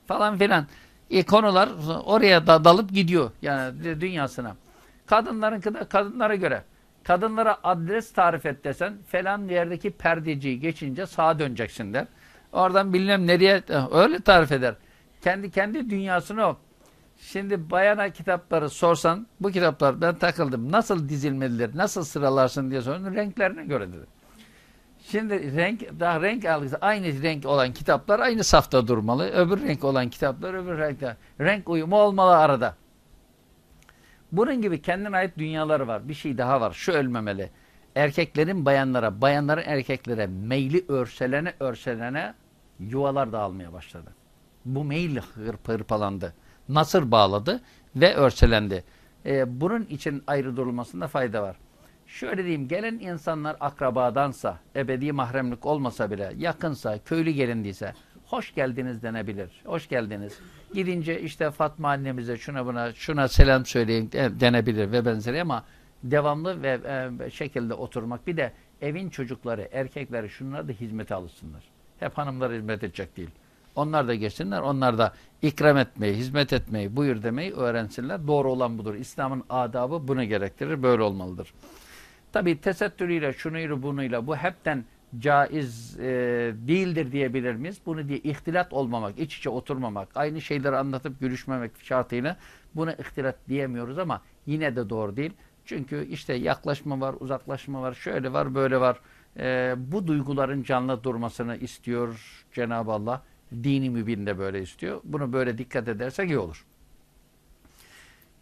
Falan filan. E, konular oraya da dalıp gidiyor yani dünyasına. Kadınların kadınlara göre. Kadınlara adres tarif et desen falan yerdeki perdeciyi geçince sağa döneceksin der. Oradan bilmem nereye öyle tarif eder. Kendi kendi dünyasını o. Şimdi bayana kitapları sorsan bu kitaplar ben takıldım. Nasıl dizilmelidir? Nasıl sıralarsın diye sordum. Renklerine göre dedi. Şimdi renk daha renk algısı aynı renk olan kitaplar aynı safta durmalı. Öbür renk olan kitaplar öbür renkte. Renk uyumu olmalı arada. Bunun gibi kendine ait dünyaları var. Bir şey daha var. Şu ölmemeli. Erkeklerin bayanlara, bayanların erkeklere meyli örselene örselene yuvalar dağılmaya başladı. Bu meyil hırp hırpalandı. Nasır bağladı ve örselendi. Ee, bunun için ayrı durulmasında fayda var. Şöyle diyeyim, gelen insanlar akrabadansa, ebedi mahremlik olmasa bile, yakınsa, köylü gelindiyse, hoş geldiniz denebilir. Hoş geldiniz. Gidince işte Fatma annemize şuna buna, şuna selam söyleyin de- denebilir ve benzeri ama devamlı ve e, şekilde oturmak. Bir de evin çocukları, erkekleri şunlara da hizmete alışsınlar. Hep hanımlar hizmet edecek değil. Onlar da geçsinler, onlar da ikram etmeyi, hizmet etmeyi, buyur demeyi öğrensinler. Doğru olan budur. İslam'ın adabı bunu gerektirir, böyle olmalıdır. Tabi tesettürüyle, şunuyla, bunuyla bu hepten caiz e, değildir diyebilir miyiz? Bunu diye ihtilat olmamak, iç içe oturmamak, aynı şeyleri anlatıp gülüşmemek şartıyla buna ihtilat diyemiyoruz ama yine de doğru değil. Çünkü işte yaklaşma var, uzaklaşma var, şöyle var, böyle var. E, bu duyguların canlı durmasını istiyor Cenab-ı Allah. Dini mübin de böyle istiyor. Bunu böyle dikkat edersek iyi olur.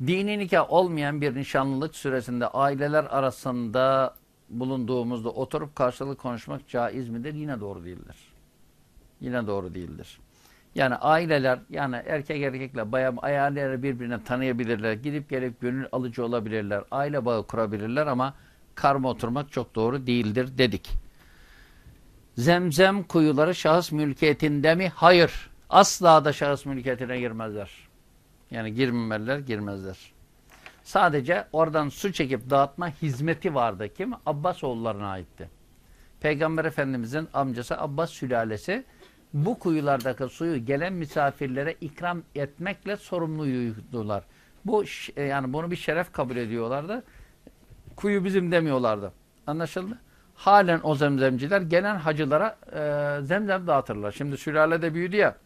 Dini nikah olmayan bir nişanlılık süresinde aileler arasında bulunduğumuzda oturup karşılıklı konuşmak caiz midir? Yine doğru değildir. Yine doğru değildir. Yani aileler, yani erkek erkekle bayan aileleri birbirine tanıyabilirler. Gidip gelip gönül alıcı olabilirler. Aile bağı kurabilirler ama karma oturmak çok doğru değildir dedik. Zemzem kuyuları şahıs mülkiyetinde mi? Hayır. Asla da şahıs mülkiyetine girmezler. Yani girmemeliler, girmezler. Sadece oradan su çekip dağıtma hizmeti vardı. Kim? Abbas oğullarına aitti. Peygamber Efendimizin amcası Abbas sülalesi bu kuyulardaki suyu gelen misafirlere ikram etmekle sorumluydular. Bu e, yani bunu bir şeref kabul ediyorlardı. Kuyu bizim demiyorlardı. Anlaşıldı? Halen o zemzemciler gelen hacılara e, zemzem dağıtırlar. Şimdi sülale de büyüdü ya.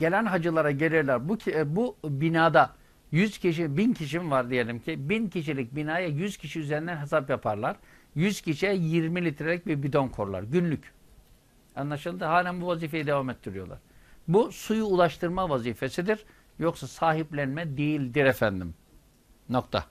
Gelen hacılara gelirler. Bu e, bu binada 100 kişi, 1000 kişi mi var diyelim ki 1000 kişilik binaya 100 kişi üzerinden hesap yaparlar. 100 kişiye 20 litrelik bir bidon korlar günlük. Anlaşıldı? Halen bu vazifeyi devam ettiriyorlar. Bu suyu ulaştırma vazifesidir. Yoksa sahiplenme değildir efendim. Nokta.